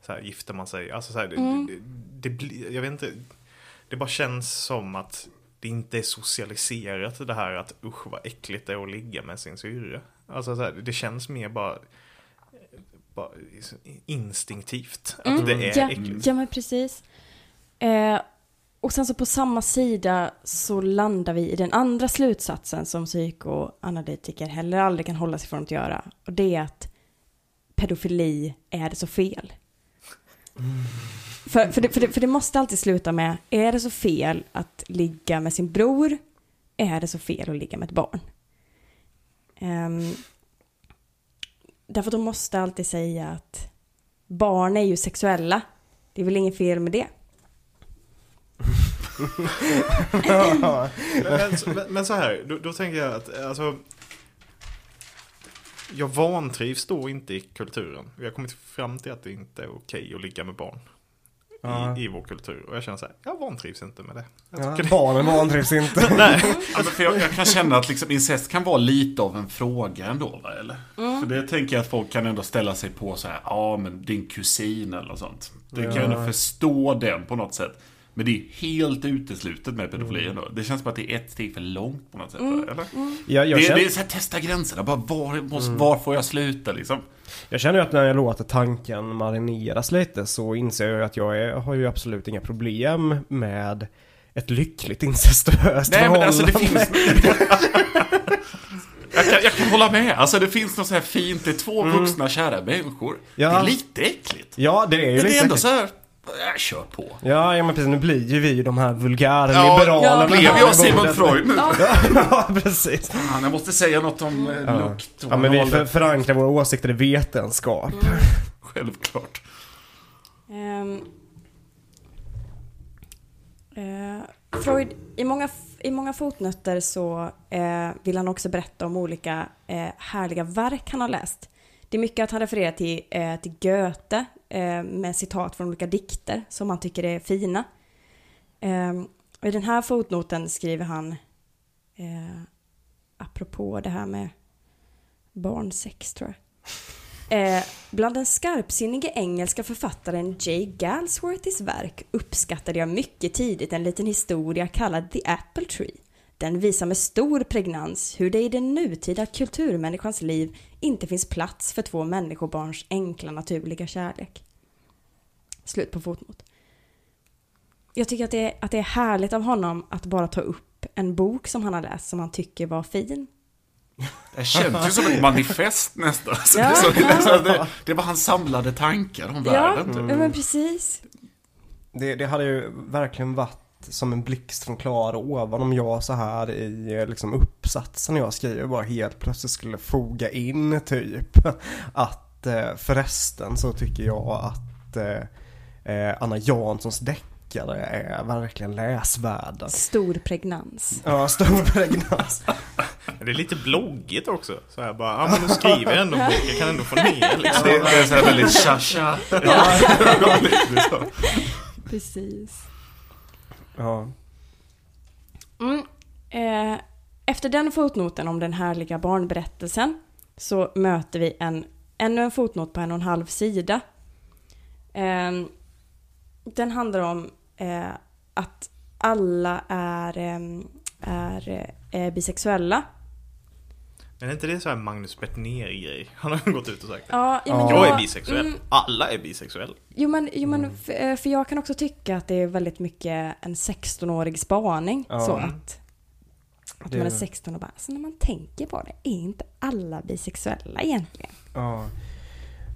så här, gifte man sig. Alltså så här, Mm. det, det, det blir, jag vet inte, det bara känns som att det inte är socialiserat det här att usch vad äckligt det är att ligga med sin syrra. Alltså så här, det känns mer bara, bara instinktivt att Mm, det är ja, äckligt. ja, men precis. Eh, och sen så på samma sida så landar vi i den andra slutsatsen som psykoanalytiker heller aldrig kan hålla sig från att göra. Och det är att pedofili är så fel. För, för, det, för, det, för det måste alltid sluta med, är det så fel att ligga med sin bror? Är det så fel att ligga med ett barn? Um, därför att de måste alltid säga att barn är ju sexuella. Det är väl inget fel med det. Men, men, men så här, då, då tänker jag att alltså, jag vantrivs då inte i kulturen. Vi har kommit fram till att det inte är okej att ligga med barn Ja. i, i vår kultur. Och jag känner så här, jag vantrivs inte med det. Jag Ja, det- barnen vantrivs inte. Nej. Alltså, för jag, jag kan känna att liksom incest kan vara lite av en fråga ändå, va? Eller? För det tänker jag att folk kan ändå ställa sig på så här, ja men din kusin eller sånt. Det kan jag ändå förstå den på något sätt. Men det är helt uteslutet med pedofili ändå. Det känns som att det är ett steg för långt på något sätt, va? eller? Jag, jag, det, känner, det är så här, testa gränserna. Bara var, måste, var får jag sluta liksom? jag känner ju att när jag låter tanken marineras lite så inser jag ju att jag är, har ju absolut inga problem med ett lyckligt incestuöst Nej men alltså det finns... jag, kan, jag kan hålla med. Alltså det finns något så här fint. Det är två vuxna kära människor. Ja. Det är lite äckligt. Ja, det är ju Men det lite är ändå äckligt. så här... Jag kör på. Ja, ja men precis. Nu blir ju vi de här vulgära Ja, liberalerna. Blev jag Simon. Freud nu? Ja, precis. Fan, jag måste säga något om eh, Ja. lukt Ja, men vi för, förankrar våra åsikter i vetenskap. Självklart. Ehm, eh, Freud, i många, i många fotnötter så eh, vill han också berätta om olika eh, härliga verk han har läst. Det är mycket att han refererar till, eh, till Goethe eh, med citat från olika dikter som han tycker är fina. Ehm, och I den här fotnoten skriver han eh, apropå det här med barnsex tror jag. Eh, bland den skarpsinnige engelska författaren J. Galsworthys verk uppskattade jag mycket tidigt en liten historia kallad The Apple Tree. Den visar med stor pregnans hur det i den nutida kulturmänniskans liv inte finns plats för två människobarns enkla naturliga kärlek. Slut på fotnot. Jag tycker att det, är, att det är härligt av honom att bara ta upp en bok som han har läst som han tycker var fin. Det känns ju som ett manifest nästan. Ja. det, det, var hans samlade tankar om Ja, världen. ja men precis. Det, det hade ju verkligen varit som en blixt från klar ovan om jag så här i liksom uppsatsen jag skriver bara helt plötsligt skulle foga in typ att eh, förresten så tycker jag att eh, eh, Anna Janssons deckare är verkligen läsvärda. Stor pregnans. Ja, stor pregnans. Det är lite bloggigt också. Så här bara, ja men nu skriver jag ändå en bok, jag kan ändå få ner liksom. Det, är så här väldigt tja-tja. Precis. Ja. Mm. Eh, efter den fotnoten om den härliga barnberättelsen så möter vi en, ännu en fotnot på en och en halv sida. Eh, den handlar om eh, att alla är, ehm, är, är bisexuella. Men är inte det så här Magnus Betnér-grej? Han har gått ut och sagt det. Ja, ja, men Ja. Jag är bisexuell. Mm, Alla är bisexuella. jo, men, jo, men för, eh, för jag kan också tycka att det är väldigt mycket en 16-årig spaning. Ja. Så att, att Det- man är 16 och bara, alltså när man tänker på det, är inte alla bisexuella egentligen? Ja,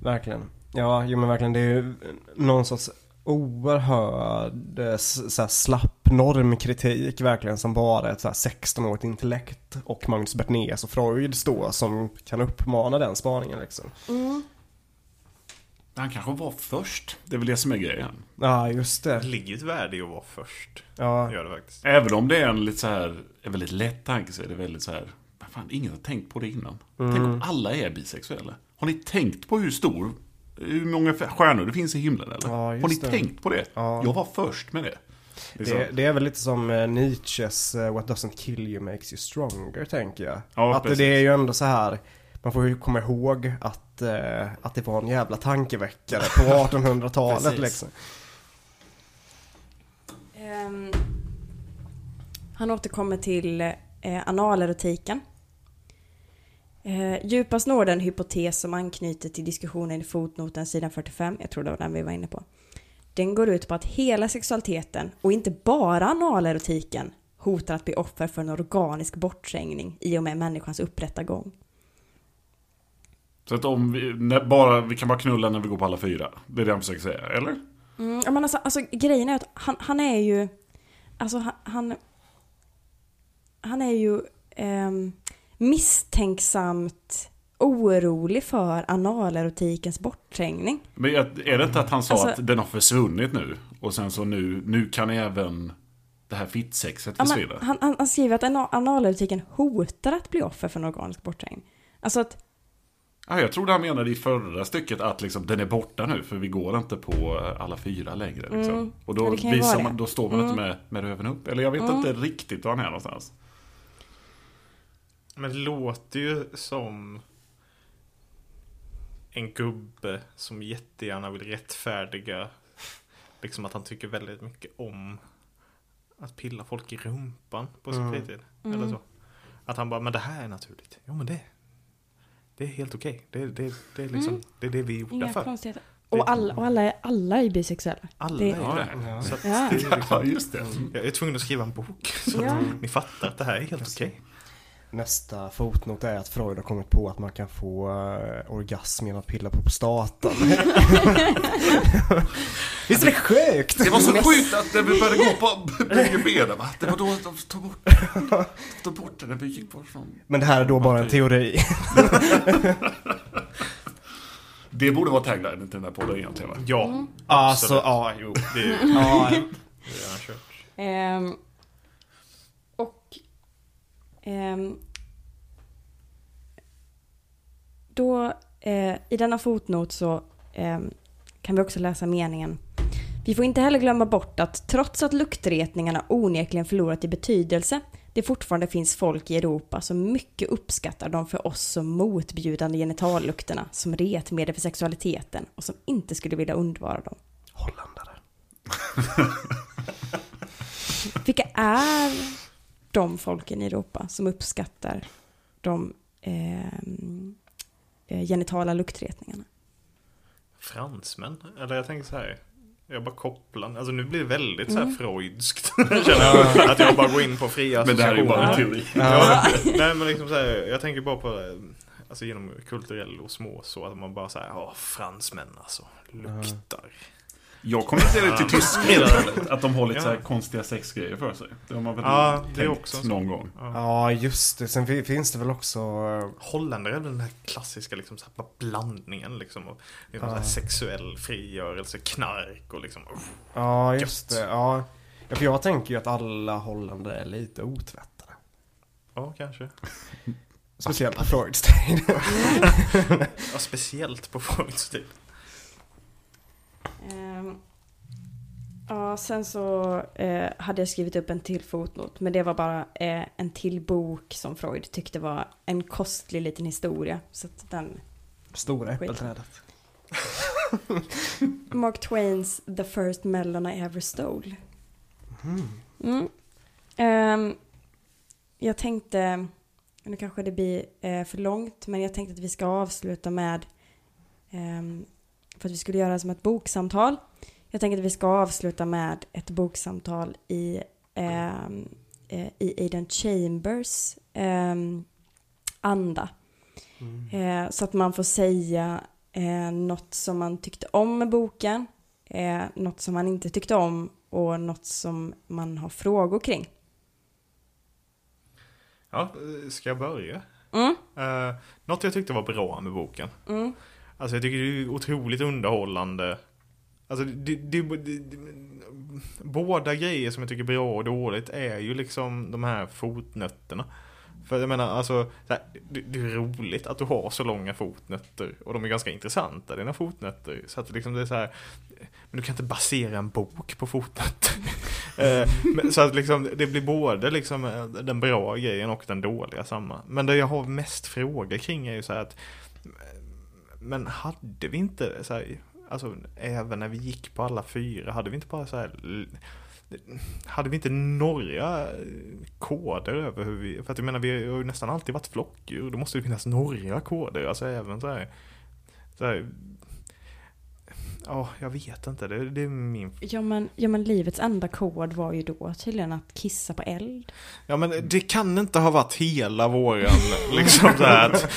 verkligen. Ja, jo men verkligen det är ju någon sorts oerhörd eh, så här, slapp normkritik verkligen som bara ett så här 16-årigt intellekt och Magnus Betnérs och Freud står som kan uppmana den spaningen liksom. Han kanske var först. Det är väl det som är grejen. Ja, just Det det. ligger ett värde i att vara först. Ja, Gör det faktiskt. Även om det är en lite så här, en väldigt lätt tanke så är det väldigt så här. vad Fan, ingen har tänkt på det innan. Tänk om alla är bisexuella. Har ni tänkt på hur stor hur många stjärnor det finns i himlen eller? Ja, Har ni det. tänkt på det? Ja. Jag var först med det. Liksom. Det, det är väl lite som eh, Nietzsches eh, What doesn't kill you makes you stronger, tänker jag. Ja, att precis. det är ju ändå så här, man får ju komma ihåg att, eh, att det var en jävla tankeväckare på 1800-talet Precis. liksom. Ehm, han återkommer till eh, analerotiken. Eh, djupast når den hypotes som anknyter till diskussionen i fotnoten sidan 45, jag tror det var den vi var inne på. Den går ut på att hela sexualiteten, och inte bara analerotiken, hotar att bli offer för en organisk bortträngning i och med människans upprätta gång. Så att om vi, när, bara, vi kan bara knulla när vi går på alla fyra. Det är det han försöker säga, eller? Mm, men alltså, alltså grejen är att han, han är ju... Alltså han... Han, är ju ehm, misstänksamt orolig för analerotikens bortträngning. Men är det inte att han sa Alltså- att den har försvunnit nu? Och sen så nu, nu kan även det här fittsexet försvinna? han, han, han skriver att ana- analerotiken hotar att bli offer för en organisk bortträngning. Alltså att... Ja, jag trodde han menade i förra stycket att liksom, den är borta nu för vi går inte på alla fyra längre. Liksom. Mm. Och då, visar man, då står man inte Mm. med, med röven upp. Eller jag vet Mm. inte riktigt var han är någonstans. Men det låter ju som en gubbe som jättegärna vill rättfärdiga liksom att han tycker väldigt mycket om att pilla folk i rumpan på sin Mm. fritid. Mm. Eller så. Att han bara, men det här är naturligt. Jo men det, det är helt okej. Det, det, det, är liksom, Mm. det är det vi är gjorda Inga för. konstigheter. Och alla, och alla, är, alla är bisexuella. Alla Det- är det. ja. Så att Ja. det är liksom, Ja, just det. jag är tvungen att skriva en bok. Så Ja. att ni fattar att det här är helt okej. Nästa fotnot är att Freud har kommit på att man kan få uh, orgasm genom att pilla på prostatan. Visst är det sjukt? Det var så sjukt att när vi började gå på bägge benen va? Det var då de tog bort, tog bort det när vi gick bort från... Men det här är då bara en teori. Det borde vara taglinen till den här podden egentligen va? Ja, Alltså, absolut. ja, jo. Det är, Ja, det är redan kört. Ehm, då eh, i denna fotnot så ehm, kan vi också läsa meningen Vi får inte heller glömma bort att trots att luktretningarna onekligen förlorat i betydelse det fortfarande finns folk i Europa som mycket uppskattar de för oss så motbjudande genitallukterna som retmedel för sexualiteten och som inte skulle vilja undvara dem. Holländare. Vilka är de folken i Europa som uppskattar de ehm, eh, genitala luktretningarna? Fransmän? Eller jag tänker så här. Jag bara kopplar. Alltså nu blir det väldigt så här Mm. freudskt. Känner jag. Att jag bara går in på fria Men det här är ju bara en teori. Ja. Nej men liksom så här, jag tänker bara på eh, Alltså genom kulturell osmos så att man bara säger ja fransmän alltså, luktar. Jag kommer att se det till tyskar. Att de har lite Ja. så här konstiga sexgrejer för sig. Det har man väl Ja, tänkt också så. någon gång. Ja. Ja, just det. Sen fi- finns det väl också... eh, Holländare är väl den här klassiska liksom, så här, blandningen liksom. Och, liksom, så här, Ja. sexuell frigörelse, knark och liksom. uff. Ja, just Gött. det. Ja. ja, för jag tänker ju att alla holländare är lite otvättade. Ja, kanske. Speciellt på Freuds tid. Ja, speciellt på Freuds tid. Ehm, ja, sen så eh, hade jag skrivit upp en till fotnot, men det var bara eh, en till bok som Freud tyckte var en kostlig liten historia. Så att den, Stora äppelträdet. Mark Twains The First Melon I Ever Stole. Mm. Ehm, jag tänkte, nu kanske det blir eh, för långt, men jag tänkte att vi ska avsluta med, ehm, för att vi skulle göra som ett boksamtal. Jag tänker att vi ska avsluta med ett boksamtal i, ehm, eh, i Aidan Chambers ehm, anda. Eh, så att man får säga eh, något som man tyckte om med boken, eh, något som man inte tyckte om och något som man har frågor kring. Ja, eh, ska jag börja? Mm, Uh, något jag tyckte var bra med boken. mm, Alltså jag tycker det är otroligt underhållande. Alltså det, det, det, det, båda grejer som jag tycker är bra och dåligt är ju liksom de här fotnötterna. För jag menar, alltså, här, det, det är roligt att du har så långa fotnötter och de är ganska intressanta, dina fotnötter. Så att liksom det är så här, men du kan inte basera en bok på fotnötter. Eh, men, så att liksom, det blir både liksom eh, den bra grejen och den dåliga samma. Men det jag har mest frågor kring är ju så här att, men hade vi inte så här, alltså även när vi gick på alla fyra, hade vi inte bara så här hade vi inte några koder över hur vi, för att jag menar vi har ju nästan alltid varit flockdjur, då måste det finnas några koder, alltså även så här, så här Ja, jag vet inte. Det, det är min... Ja men, ja men livets enda kod var ju då tydligen att kissa på eld. Ja men det kan inte ha varit hela våran, liksom så här att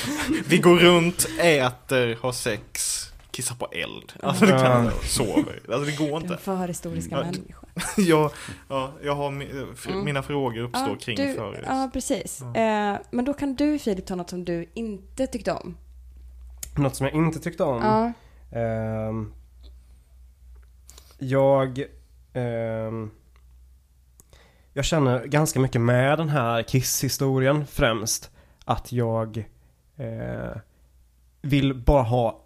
vi går runt, äter, har sex, kissar på eld. Alltså det kan Ja. sover. Alltså det går Den inte. förhistoriska Ja, människan. jag, ja, jag har, Mm. mina frågor uppstår kring du, för... ja precis. Ja. Eh, men då kan du Filip ta något som du inte tyckte om. Något som jag inte tyckte om. Ja. Ehm, jag... ehm, jag känner ganska mycket med den här Kiss-historien främst. Att jag eh, vill bara ha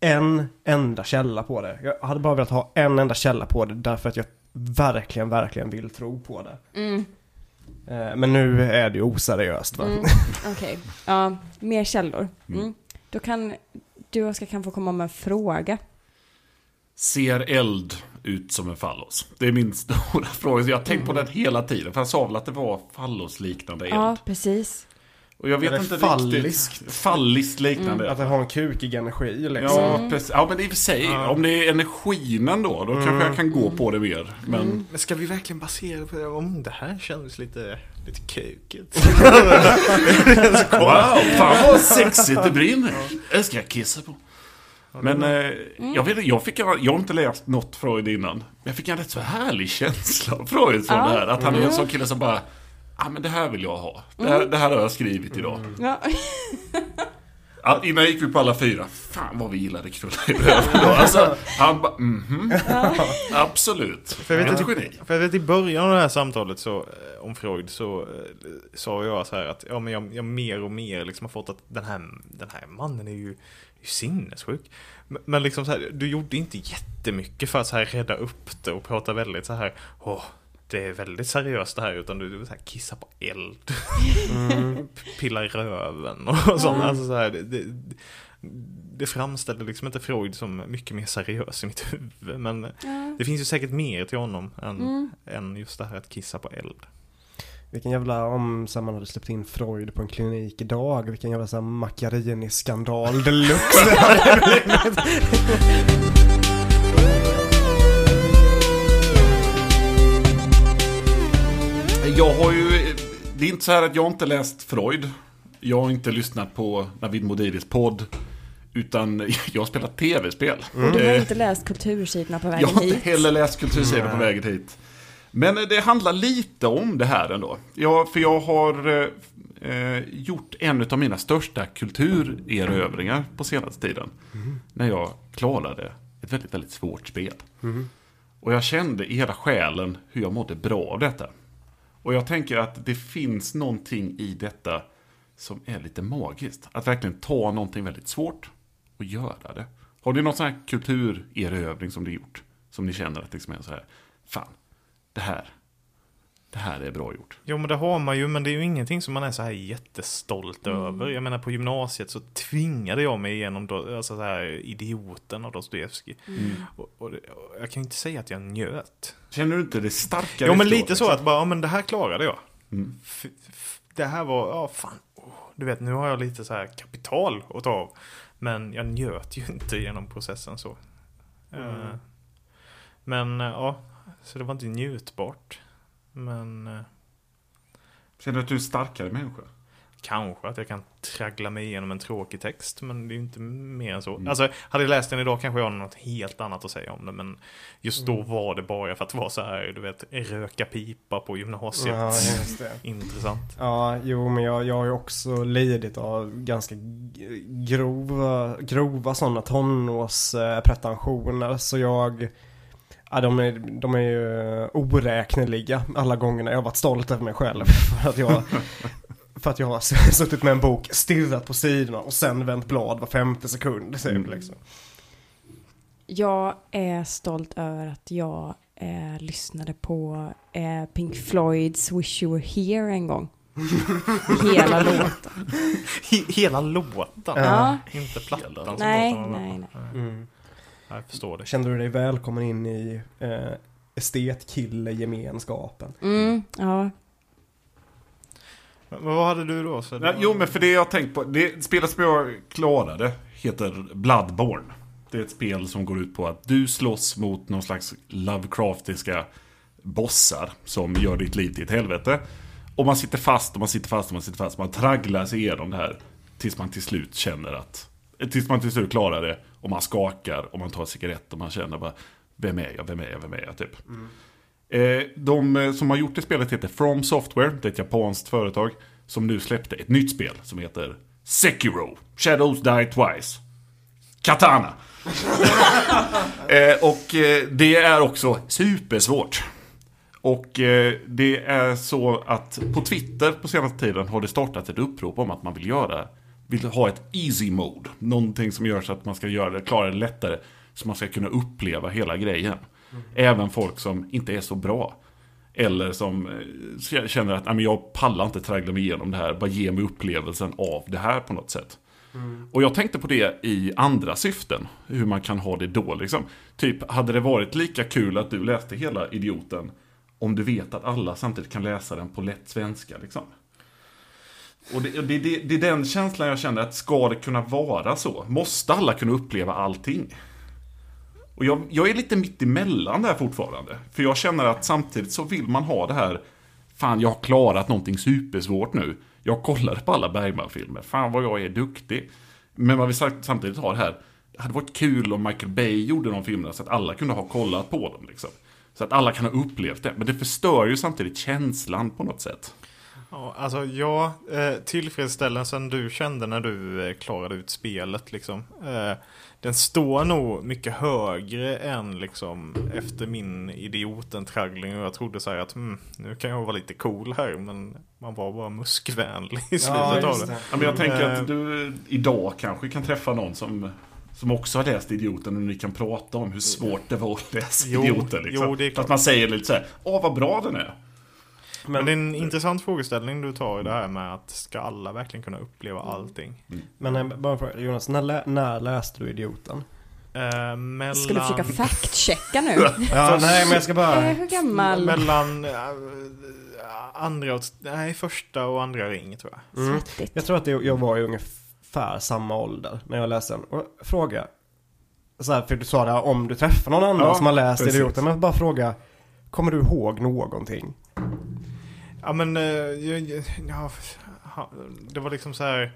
en enda källa på det. Jag hade bara velat ha en enda källa på det därför att jag verkligen, verkligen vill tro på det. Mm, Eh, men nu är det ju oseriöst va? mm, Okej. Ja, mer källor. Mm. Då kan du Oskar kan få komma med en fråga. Ser eld ut som en fallos? Det är min stora fråga. Jag har tänkt på den hela tiden. För jag sa väl att det var fallosliknande eld. Ja, precis. Och jag vet Eller inte falliskt. riktigt. Falliskt liknande. Att det har en kukig energi liksom. Ja, precis. Ja, men i och för sig. Ja. Om det är energin ändå, då kanske jag kan gå på det mer. Men Men ska vi verkligen basera på det? Om det här kändes lite, lite kukigt. wow, fan vad sexigt det brinner. Det ska jag kissa på. Men eh, jag, vet, inte, jag, fick, jag har inte läst något Freud innan. Men jag fick en rätt så härlig känsla av Freud från Ja. det här. Att han är en sån kille som bara, ja ah, men det här vill jag ha. Det här, det här har jag skrivit idag. Ja. Ja, innan gick vi på alla fyra. Fan vad vi gillade knulla i röven då. Alltså, han bara, mhm. Absolut. För jag vet inte- geni. För jag vet i början av det här samtalet så, eh, om Freud så eh, sa jag så här att ja, men jag, jag mer och mer liksom har fått att den här, den här mannen är ju, ju sinnessjuk. Men, liksom så här, du gjorde inte jättemycket för att så här rädda upp det och prata väldigt så här, åh, det är väldigt seriöst det här utan du, du så här, kissa på eld, pilla i röven och sånt. Alltså så här, det, det, det framställde liksom inte Freud som mycket mer seriös i mitt huvud. Men Ja. det finns ju säkert mer till honom än, Mm. än just det här att kissa på eld. Vilken jävla, om så här, man hade släppt in Freud på en klinik idag, vilken jävla så här Macchiarini-skandal deluxe det hade blivit. Jag har ju, det är inte så här att jag inte läst Freud. Jag har inte lyssnat på Navid Modiris podd. Utan jag har spelat tv-spel. Och du har Eh, inte läst kultursidorna på Jag vägen har inte hit. heller läst kultursidor på vägen hit. Men eh, det handlar lite om det här ändå. Jag, för jag har eh, eh, gjort en av mina största kulturerövringar på senaste tiden. När jag klarade ett väldigt, väldigt svårt spel. Och jag kände i hela själen hur jag mådde bra av detta. Och jag tänker att det finns någonting i detta som är lite magiskt. Att verkligen ta någonting väldigt svårt och göra det. Har ni någon sån här kulturerövring som ni gjort? Som ni känner att liksom är så här, fan, det här, det här är bra gjort. Jo men det har man ju, men det är ju ingenting som man är så här jättestolt över. Jag menar på gymnasiet så tvingade jag mig igenom då, alltså så här, Idioten av Dostojevskij. Och, och, det- och jag kan ju inte säga att jag njöt. Känner du inte det starkare Jo men lite så liksom? att bara, ja men det här klarade jag. Mm. Det här var, ja fan, oh, du vet nu har jag lite så här kapital att ta av. Men jag njöt ju inte genom processen så. Eh, men eh, ja, så det var inte njutbart. Men eh, Känner du att du är en starkare människa? kanske att jag kan traggla mig igenom en tråkig text. Men det är ju inte mer än så. Mm. Alltså, hade jag läst den idag kanske jag har något helt annat att säga om det. Men just då Mm. var det bara för att vara så här, du vet, röka pipa på gymnasiet. Ja, just det. Intressant. Ja, jo men jag, jag har ju också lidit av ganska grova, grova sådana tonårspretensioner. Så jag, ja de är, de är ju oräkneliga alla gånger när jag har varit stolt över mig själv. För att jag, för att jag har suttit med en bok, stirrat på sidorna och sen vänt blad var femte sekund. Typ, Mm. liksom. Jag är stolt över att jag eh, lyssnade på eh, Pink Floyds Wish You Were Here en gång. Hela låten. He- hela låten. Ja. Inte plattan som Nej, nej, nej. Mm. Ja, Jag förstår det. Kände du dig välkommen in i eh, estetkille-gemenskapen? Mm, ja. Men vad hade du då? Så var- jo, men för det jag tänkt på. Det spelet som jag klarade heter Bloodborne. Det är ett spel som går ut på att du slåss mot någon slags Lovecraftiska bossar som gör ditt liv till ett helvete. Och man sitter fast och man sitter fast och man sitter fast. Man tragglar sig igenom det här tills man till slut känner att... Tills man till slut klarar det och man skakar och man tar en cigarett och man känner bara Vem är jag, vem är jag, vem är jag, typ. Eh, de eh, som har gjort det spelet heter From Software, det är ett japanskt företag. Som nu släppte ett nytt spel som heter Sekiro, Shadows Die Twice. Katana. eh, och eh, det är också supersvårt. Och eh, det är så att på Twitter på senaste tiden har det startat ett upprop om att man vill göra vill ha ett easy mode. Någonting som gör så att man ska göra det, klara det lättare. Så man ska kunna uppleva hela grejen. Även folk som inte är så bra. Eller som eh, känner att "Nej, men jag pallar inte traggla mig igenom det här. Bara ge mig upplevelsen av det här på något sätt. Och jag tänkte på det i andra syften. Hur man kan ha det då liksom. Typ, hade det varit lika kul att du läste hela Idioten om du vet att alla samtidigt kan läsa den på lätt svenska liksom. Och det, det, det, det är den känslan jag känner att ska det kunna vara så? Måste alla kunna uppleva allting? Och jag, jag är lite mitt emellan där fortfarande. För jag känner att samtidigt så vill man ha det här Fan, jag har klarat någonting supersvårt nu. Jag kollade på alla Bergman-filmer. Fan vad jag är duktig. Men man vill samtidigt ha det här. Det hade varit kul om Michael Bay gjorde de filmerna så att alla kunde ha kollat på dem. Liksom. Så att alla kan ha upplevt det. Men det förstör ju samtidigt känslan på något sätt. Ja, alltså ja, eh, tillfredsställelsen du kände när du eh, klarade ut spelet liksom. Eh, den står nog mycket högre än liksom efter min idiotentraggling och jag trodde så här att hmm, nu kan jag vara lite cool här men man var bara muskvänlig i slutet av det. Ja, men jag tänker att du idag kanske kan träffa någon som, som också har läst Idioten och ni kan prata om hur svårt det var att läsa Jo, Idioten. Liksom. jo, det är klart. Att man säger lite så här, åh vad bra den är. Men det är en intressant frågeställning du tar i det här med att ska alla verkligen kunna uppleva allting? Men eh, bara för Jonas, när, lä- när läste du Idioten? Eh, mellan... Ska du försöka fact-checka nu? Ja, nej men jag ska Eh, bara... hur gammal? Mellan äh, andra och, nej, första och andra ring tror jag. Mm. Jag tror att jag var i ungefär samma ålder när jag läste den. Och fråga, så här, för du sa det här, om du träffar någon annan Ja, som har läst precis. Idioten. Men bara fråga, kommer du ihåg någonting? Ja men, eh, ja, det var liksom så här.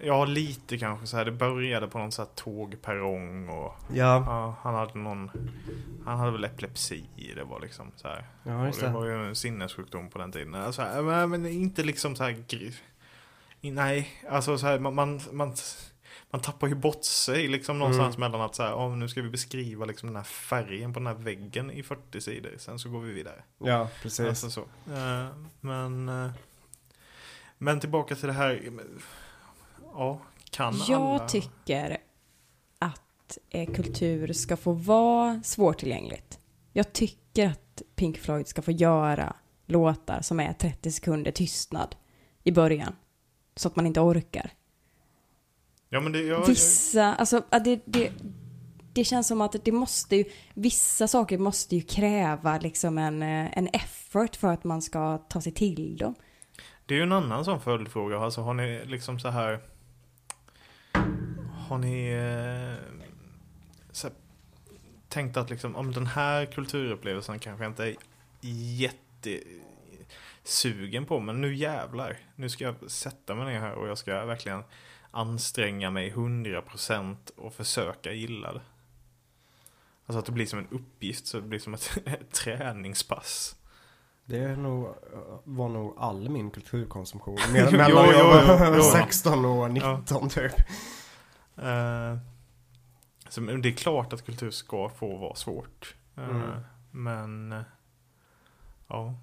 Ja, lite kanske så här. Det började på någon så här tågperrong och Ja, ja, han hade någon, han hade väl epilepsi. Det var liksom så här. ja just det det. var ju en sinnessjukdom på den tiden. Alltså, men, men inte liksom så här. Nej, alltså så här, man, man, man, man tappar ju bort sig liksom någonstans mellan att så här, oh, nu ska vi beskriva liksom den här färgen på den här väggen i 40 sidor. Sen så går vi vidare. Ja, precis. Alltså så. Eh, men, eh, men tillbaka till det här. Ja, kan Jag alla... tycker att eh, kultur ska få vara svårtillgängligt. Jag tycker att Pink Floyd ska få göra låtar som är 30 sekunder tystnad i början. Så att man inte orkar. Ja, men det, jag, Vissa, alltså det, det, det känns som att det måste ju, vissa saker måste ju kräva liksom en, eh, en effort för att man ska ta sig till dem. det är ju en annan sån följdfråga. Alltså har ni liksom så här. Har ni eh, här, tänkt att liksom om den här kulturupplevelsen kanske inte är jätte sugen på men nu jävlar. Nu ska jag sätta mig ner här och jag ska verkligen anstränga mig 100% och försöka gilla det. Alltså att det blir som en uppgift så det blir som ett, träningspass. Det är nog, var nog all min kulturkonsumtion. Jo, mellan jo, jag jo, var jo. 16 och 19 typ. Eh, så, det är klart att kultur ska få vara svårt. Eh, Mm. Men, ja.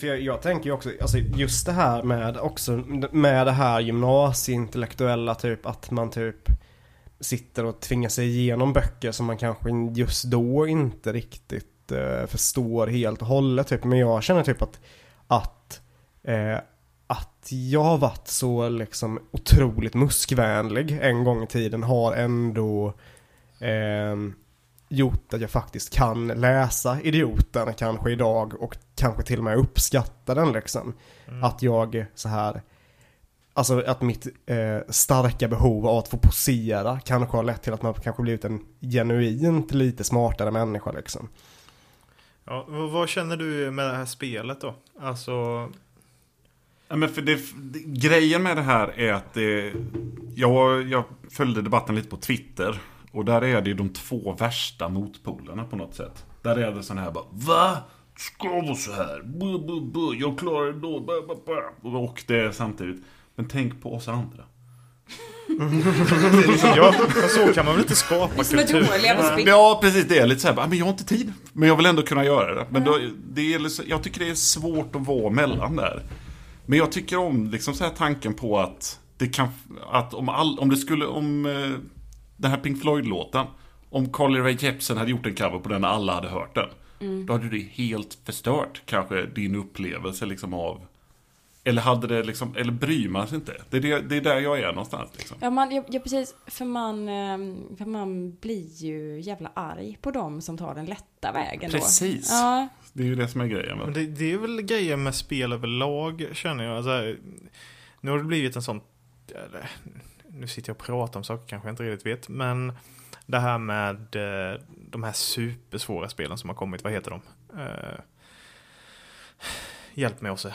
För jag, jag tänker ju också, alltså just det här med också, med det här gymnasieintellektuella typ att man typ sitter och tvingar sig igenom böcker som man kanske just då inte riktigt eh, förstår helt och hållet typ. Men jag känner typ att, att, eh, att jag har varit så liksom otroligt muskvänlig en gång i tiden har ändå eh, gjort att jag faktiskt kan läsa Idioten kanske idag och kanske till och med uppskatta den liksom. Mm. Att jag så här Alltså att mitt eh, starka behov av att få posera kanske har lett till att man kanske blivit en genuint lite smartare människa liksom. Ja, vad känner du med det här spelet då? Alltså, Ja, men för det, det, grejen med det här är att det, jag, jag följde debatten lite på Twitter. Och där är det ju de två värsta motpolerna på något sätt. Där är det sån här bara Va? Ska vara så här? Bu, bu, bu. Jag klarar det då. Bu, bu. Och det är samtidigt. Men tänk på oss andra. ja, så kan man väl inte skapa Som är kultur? dåliga. Ja, precis. Det är lite så här, bara, men jag har inte tid. Men jag vill ändå kunna göra det. Men då, det är, liksom- jag tycker det är svårt att vara mellan där. Men jag tycker om liksom så här tanken på att det kan, att om, all, om det skulle, om eh, den här Pink Floyd-låten, om Carly Rae Jepsen hade gjort en cover på den och alla hade hört den. Då hade det helt förstört kanske din upplevelse liksom av eller hade det liksom, eller bryr man sig inte? Det är, det, det är där jag är någonstans liksom. Ja, man, ja, precis. För man, ehm, för man blir ju jävla arg på dem som tar den lätta vägen då. Precis. Ja, Det är ju det som är grejen. Men det, det är väl grejer med spel överlag, känner jag. Så här, nu har det blivit en sån... Eller, nu sitter jag och pratar om saker kanske jag inte riktigt vet, men det här med eh, de här supersvåra spelen som har kommit, vad heter de? Eh, hjälp mig Åse.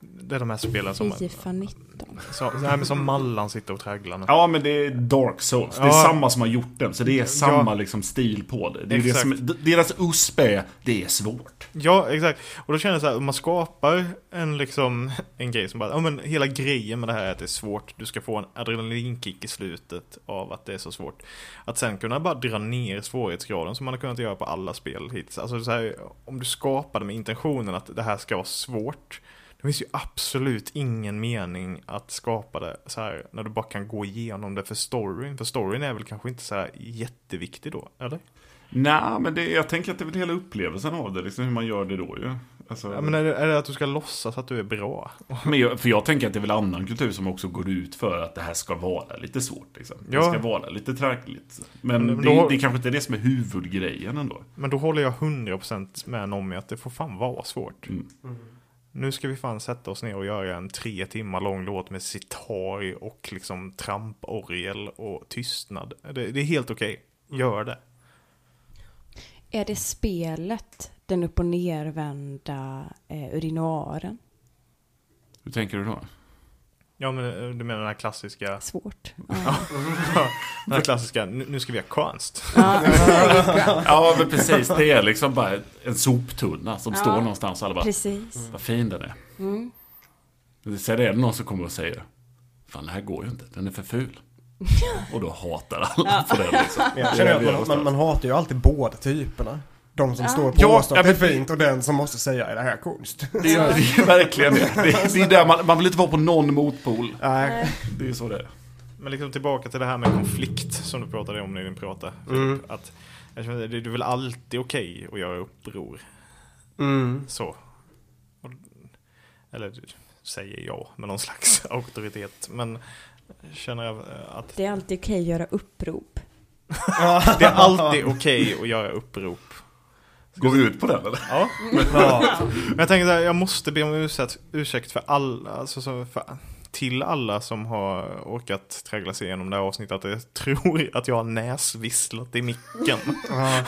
Det är de här spelen som... Fifa 19. Så, nej, men som Mallan sitter och tragglar nu. Ja, men det är Dark Souls. Det är Ja. samma som har gjort den. Så det är samma Ja. liksom, stil på det. det, är det som, deras USP är, det är svårt. Ja, exakt. Och då känner jag så här, om man skapar en liksom, en grej som bara, ja men hela grejen med det här är att det är svårt. Du ska få en adrenalinkick i slutet av att det är så svårt. Att sen kunna bara dra ner svårighetsgraden som man har kunnat göra på alla spel hittills. Alltså så här, om du skapade med intentionen att det här ska vara svårt. Det finns ju absolut ingen mening att skapa det så här när du bara kan gå igenom det för storyn. För storyn är väl kanske inte så här jätteviktig då, eller? Nej, men det, jag tänker att det är väl hela upplevelsen av det. Liksom hur man gör det då ju. Alltså, Ja, men är det, är det att du ska låtsas att du är bra? men jag, för jag tänker att det är väl annan kultur som också går ut för att det här ska vara lite svårt. Liksom. Det Ja. ska vara lite traggligt. Men Men det, då- det är kanske inte är det som är huvudgrejen ändå. Men då håller jag 100% med Nommy att det får fan vara svårt. Mm. Nu ska vi fan sätta oss ner och göra en tre timmar lång låt med sitar och liksom tramporgel och tystnad. Det, det är helt okej. Gör det. Är det spelet, den upp och nervända eh, urinoaren? Hur tänker du då? Ja men eh, du menar den här klassiska, Svårt. Ja. den här klassiska, nu, ska vi ha konst. Ja. Ja, men precis. Det är liksom bara en soptunna som Ja. står någonstans och alla bara, Precis. vad fin den är. Mm. Sen är det någon som kommer och säger Fan det här går ju inte, den är för ful. Och då hatar alla på den liksom. Jag känner att man, man, man hatar ju alltid båda typerna. De som Ja. står på Ja, påstår ja, det är men- fint och den som måste säga är det här konst? Det är, det är verkligen det. Det, det är där man, man vill inte vara på någon motpol. Nej. Det är ju så det är. Men liksom tillbaka till det här med konflikt som du pratade om när du pratade. Mm. Att, det är väl alltid okej att göra uppror. Mm. Så. Och, eller säger jag med någon slags auktoritet. Men känner jag att Det är alltid okej att göra upprop. det är alltid okej att göra upprop. Går vi ut på den eller? Ja. Ja. Men jag tänker här, jag måste be om ursäkt, ursäkt för alla, alltså så för, till alla som har orkat traggla sig igenom det här avsnittet att jag tror att jag har näsvisslat i micken.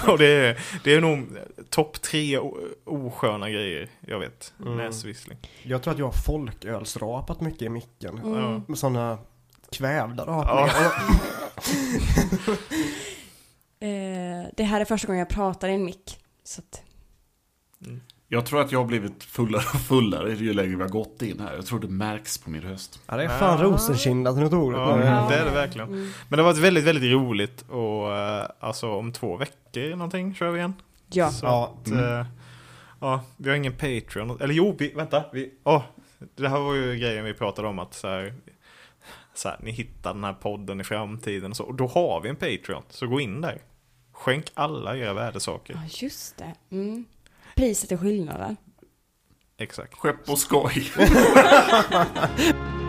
Och det är, det är nog topp tre osköna grejer jag vet. Mm. Näsvissling. Jag tror att jag har folkölsrapat mycket i micken. Mm. Ja. Sådana kvävda Ja. rapningar. Eh, det här är första gången jag pratar i en mick. Så att... mm. Jag tror att jag har blivit fullare och fullare ju längre vi har gått in här. Jag tror det märks på min röst. Ja, det är fan ja. rosenkindat något otroligt. Ja, det är det verkligen. Mm. Men det har varit väldigt, väldigt roligt och eh, alltså om två veckor någonting kör vi igen. Ja. Så att, eh, mm. ja, vi har ingen Patreon. Eller jo, vi, vänta. Vi, oh, det här var ju grejen vi pratade om att så här, så här, ni hittar den här podden i framtiden och så. Och då har vi en Patreon, så gå in där. Skänk alla era värdesaker. Ja, just det. Mm. Priset är skillnaden. Exakt. Skepp och skoj.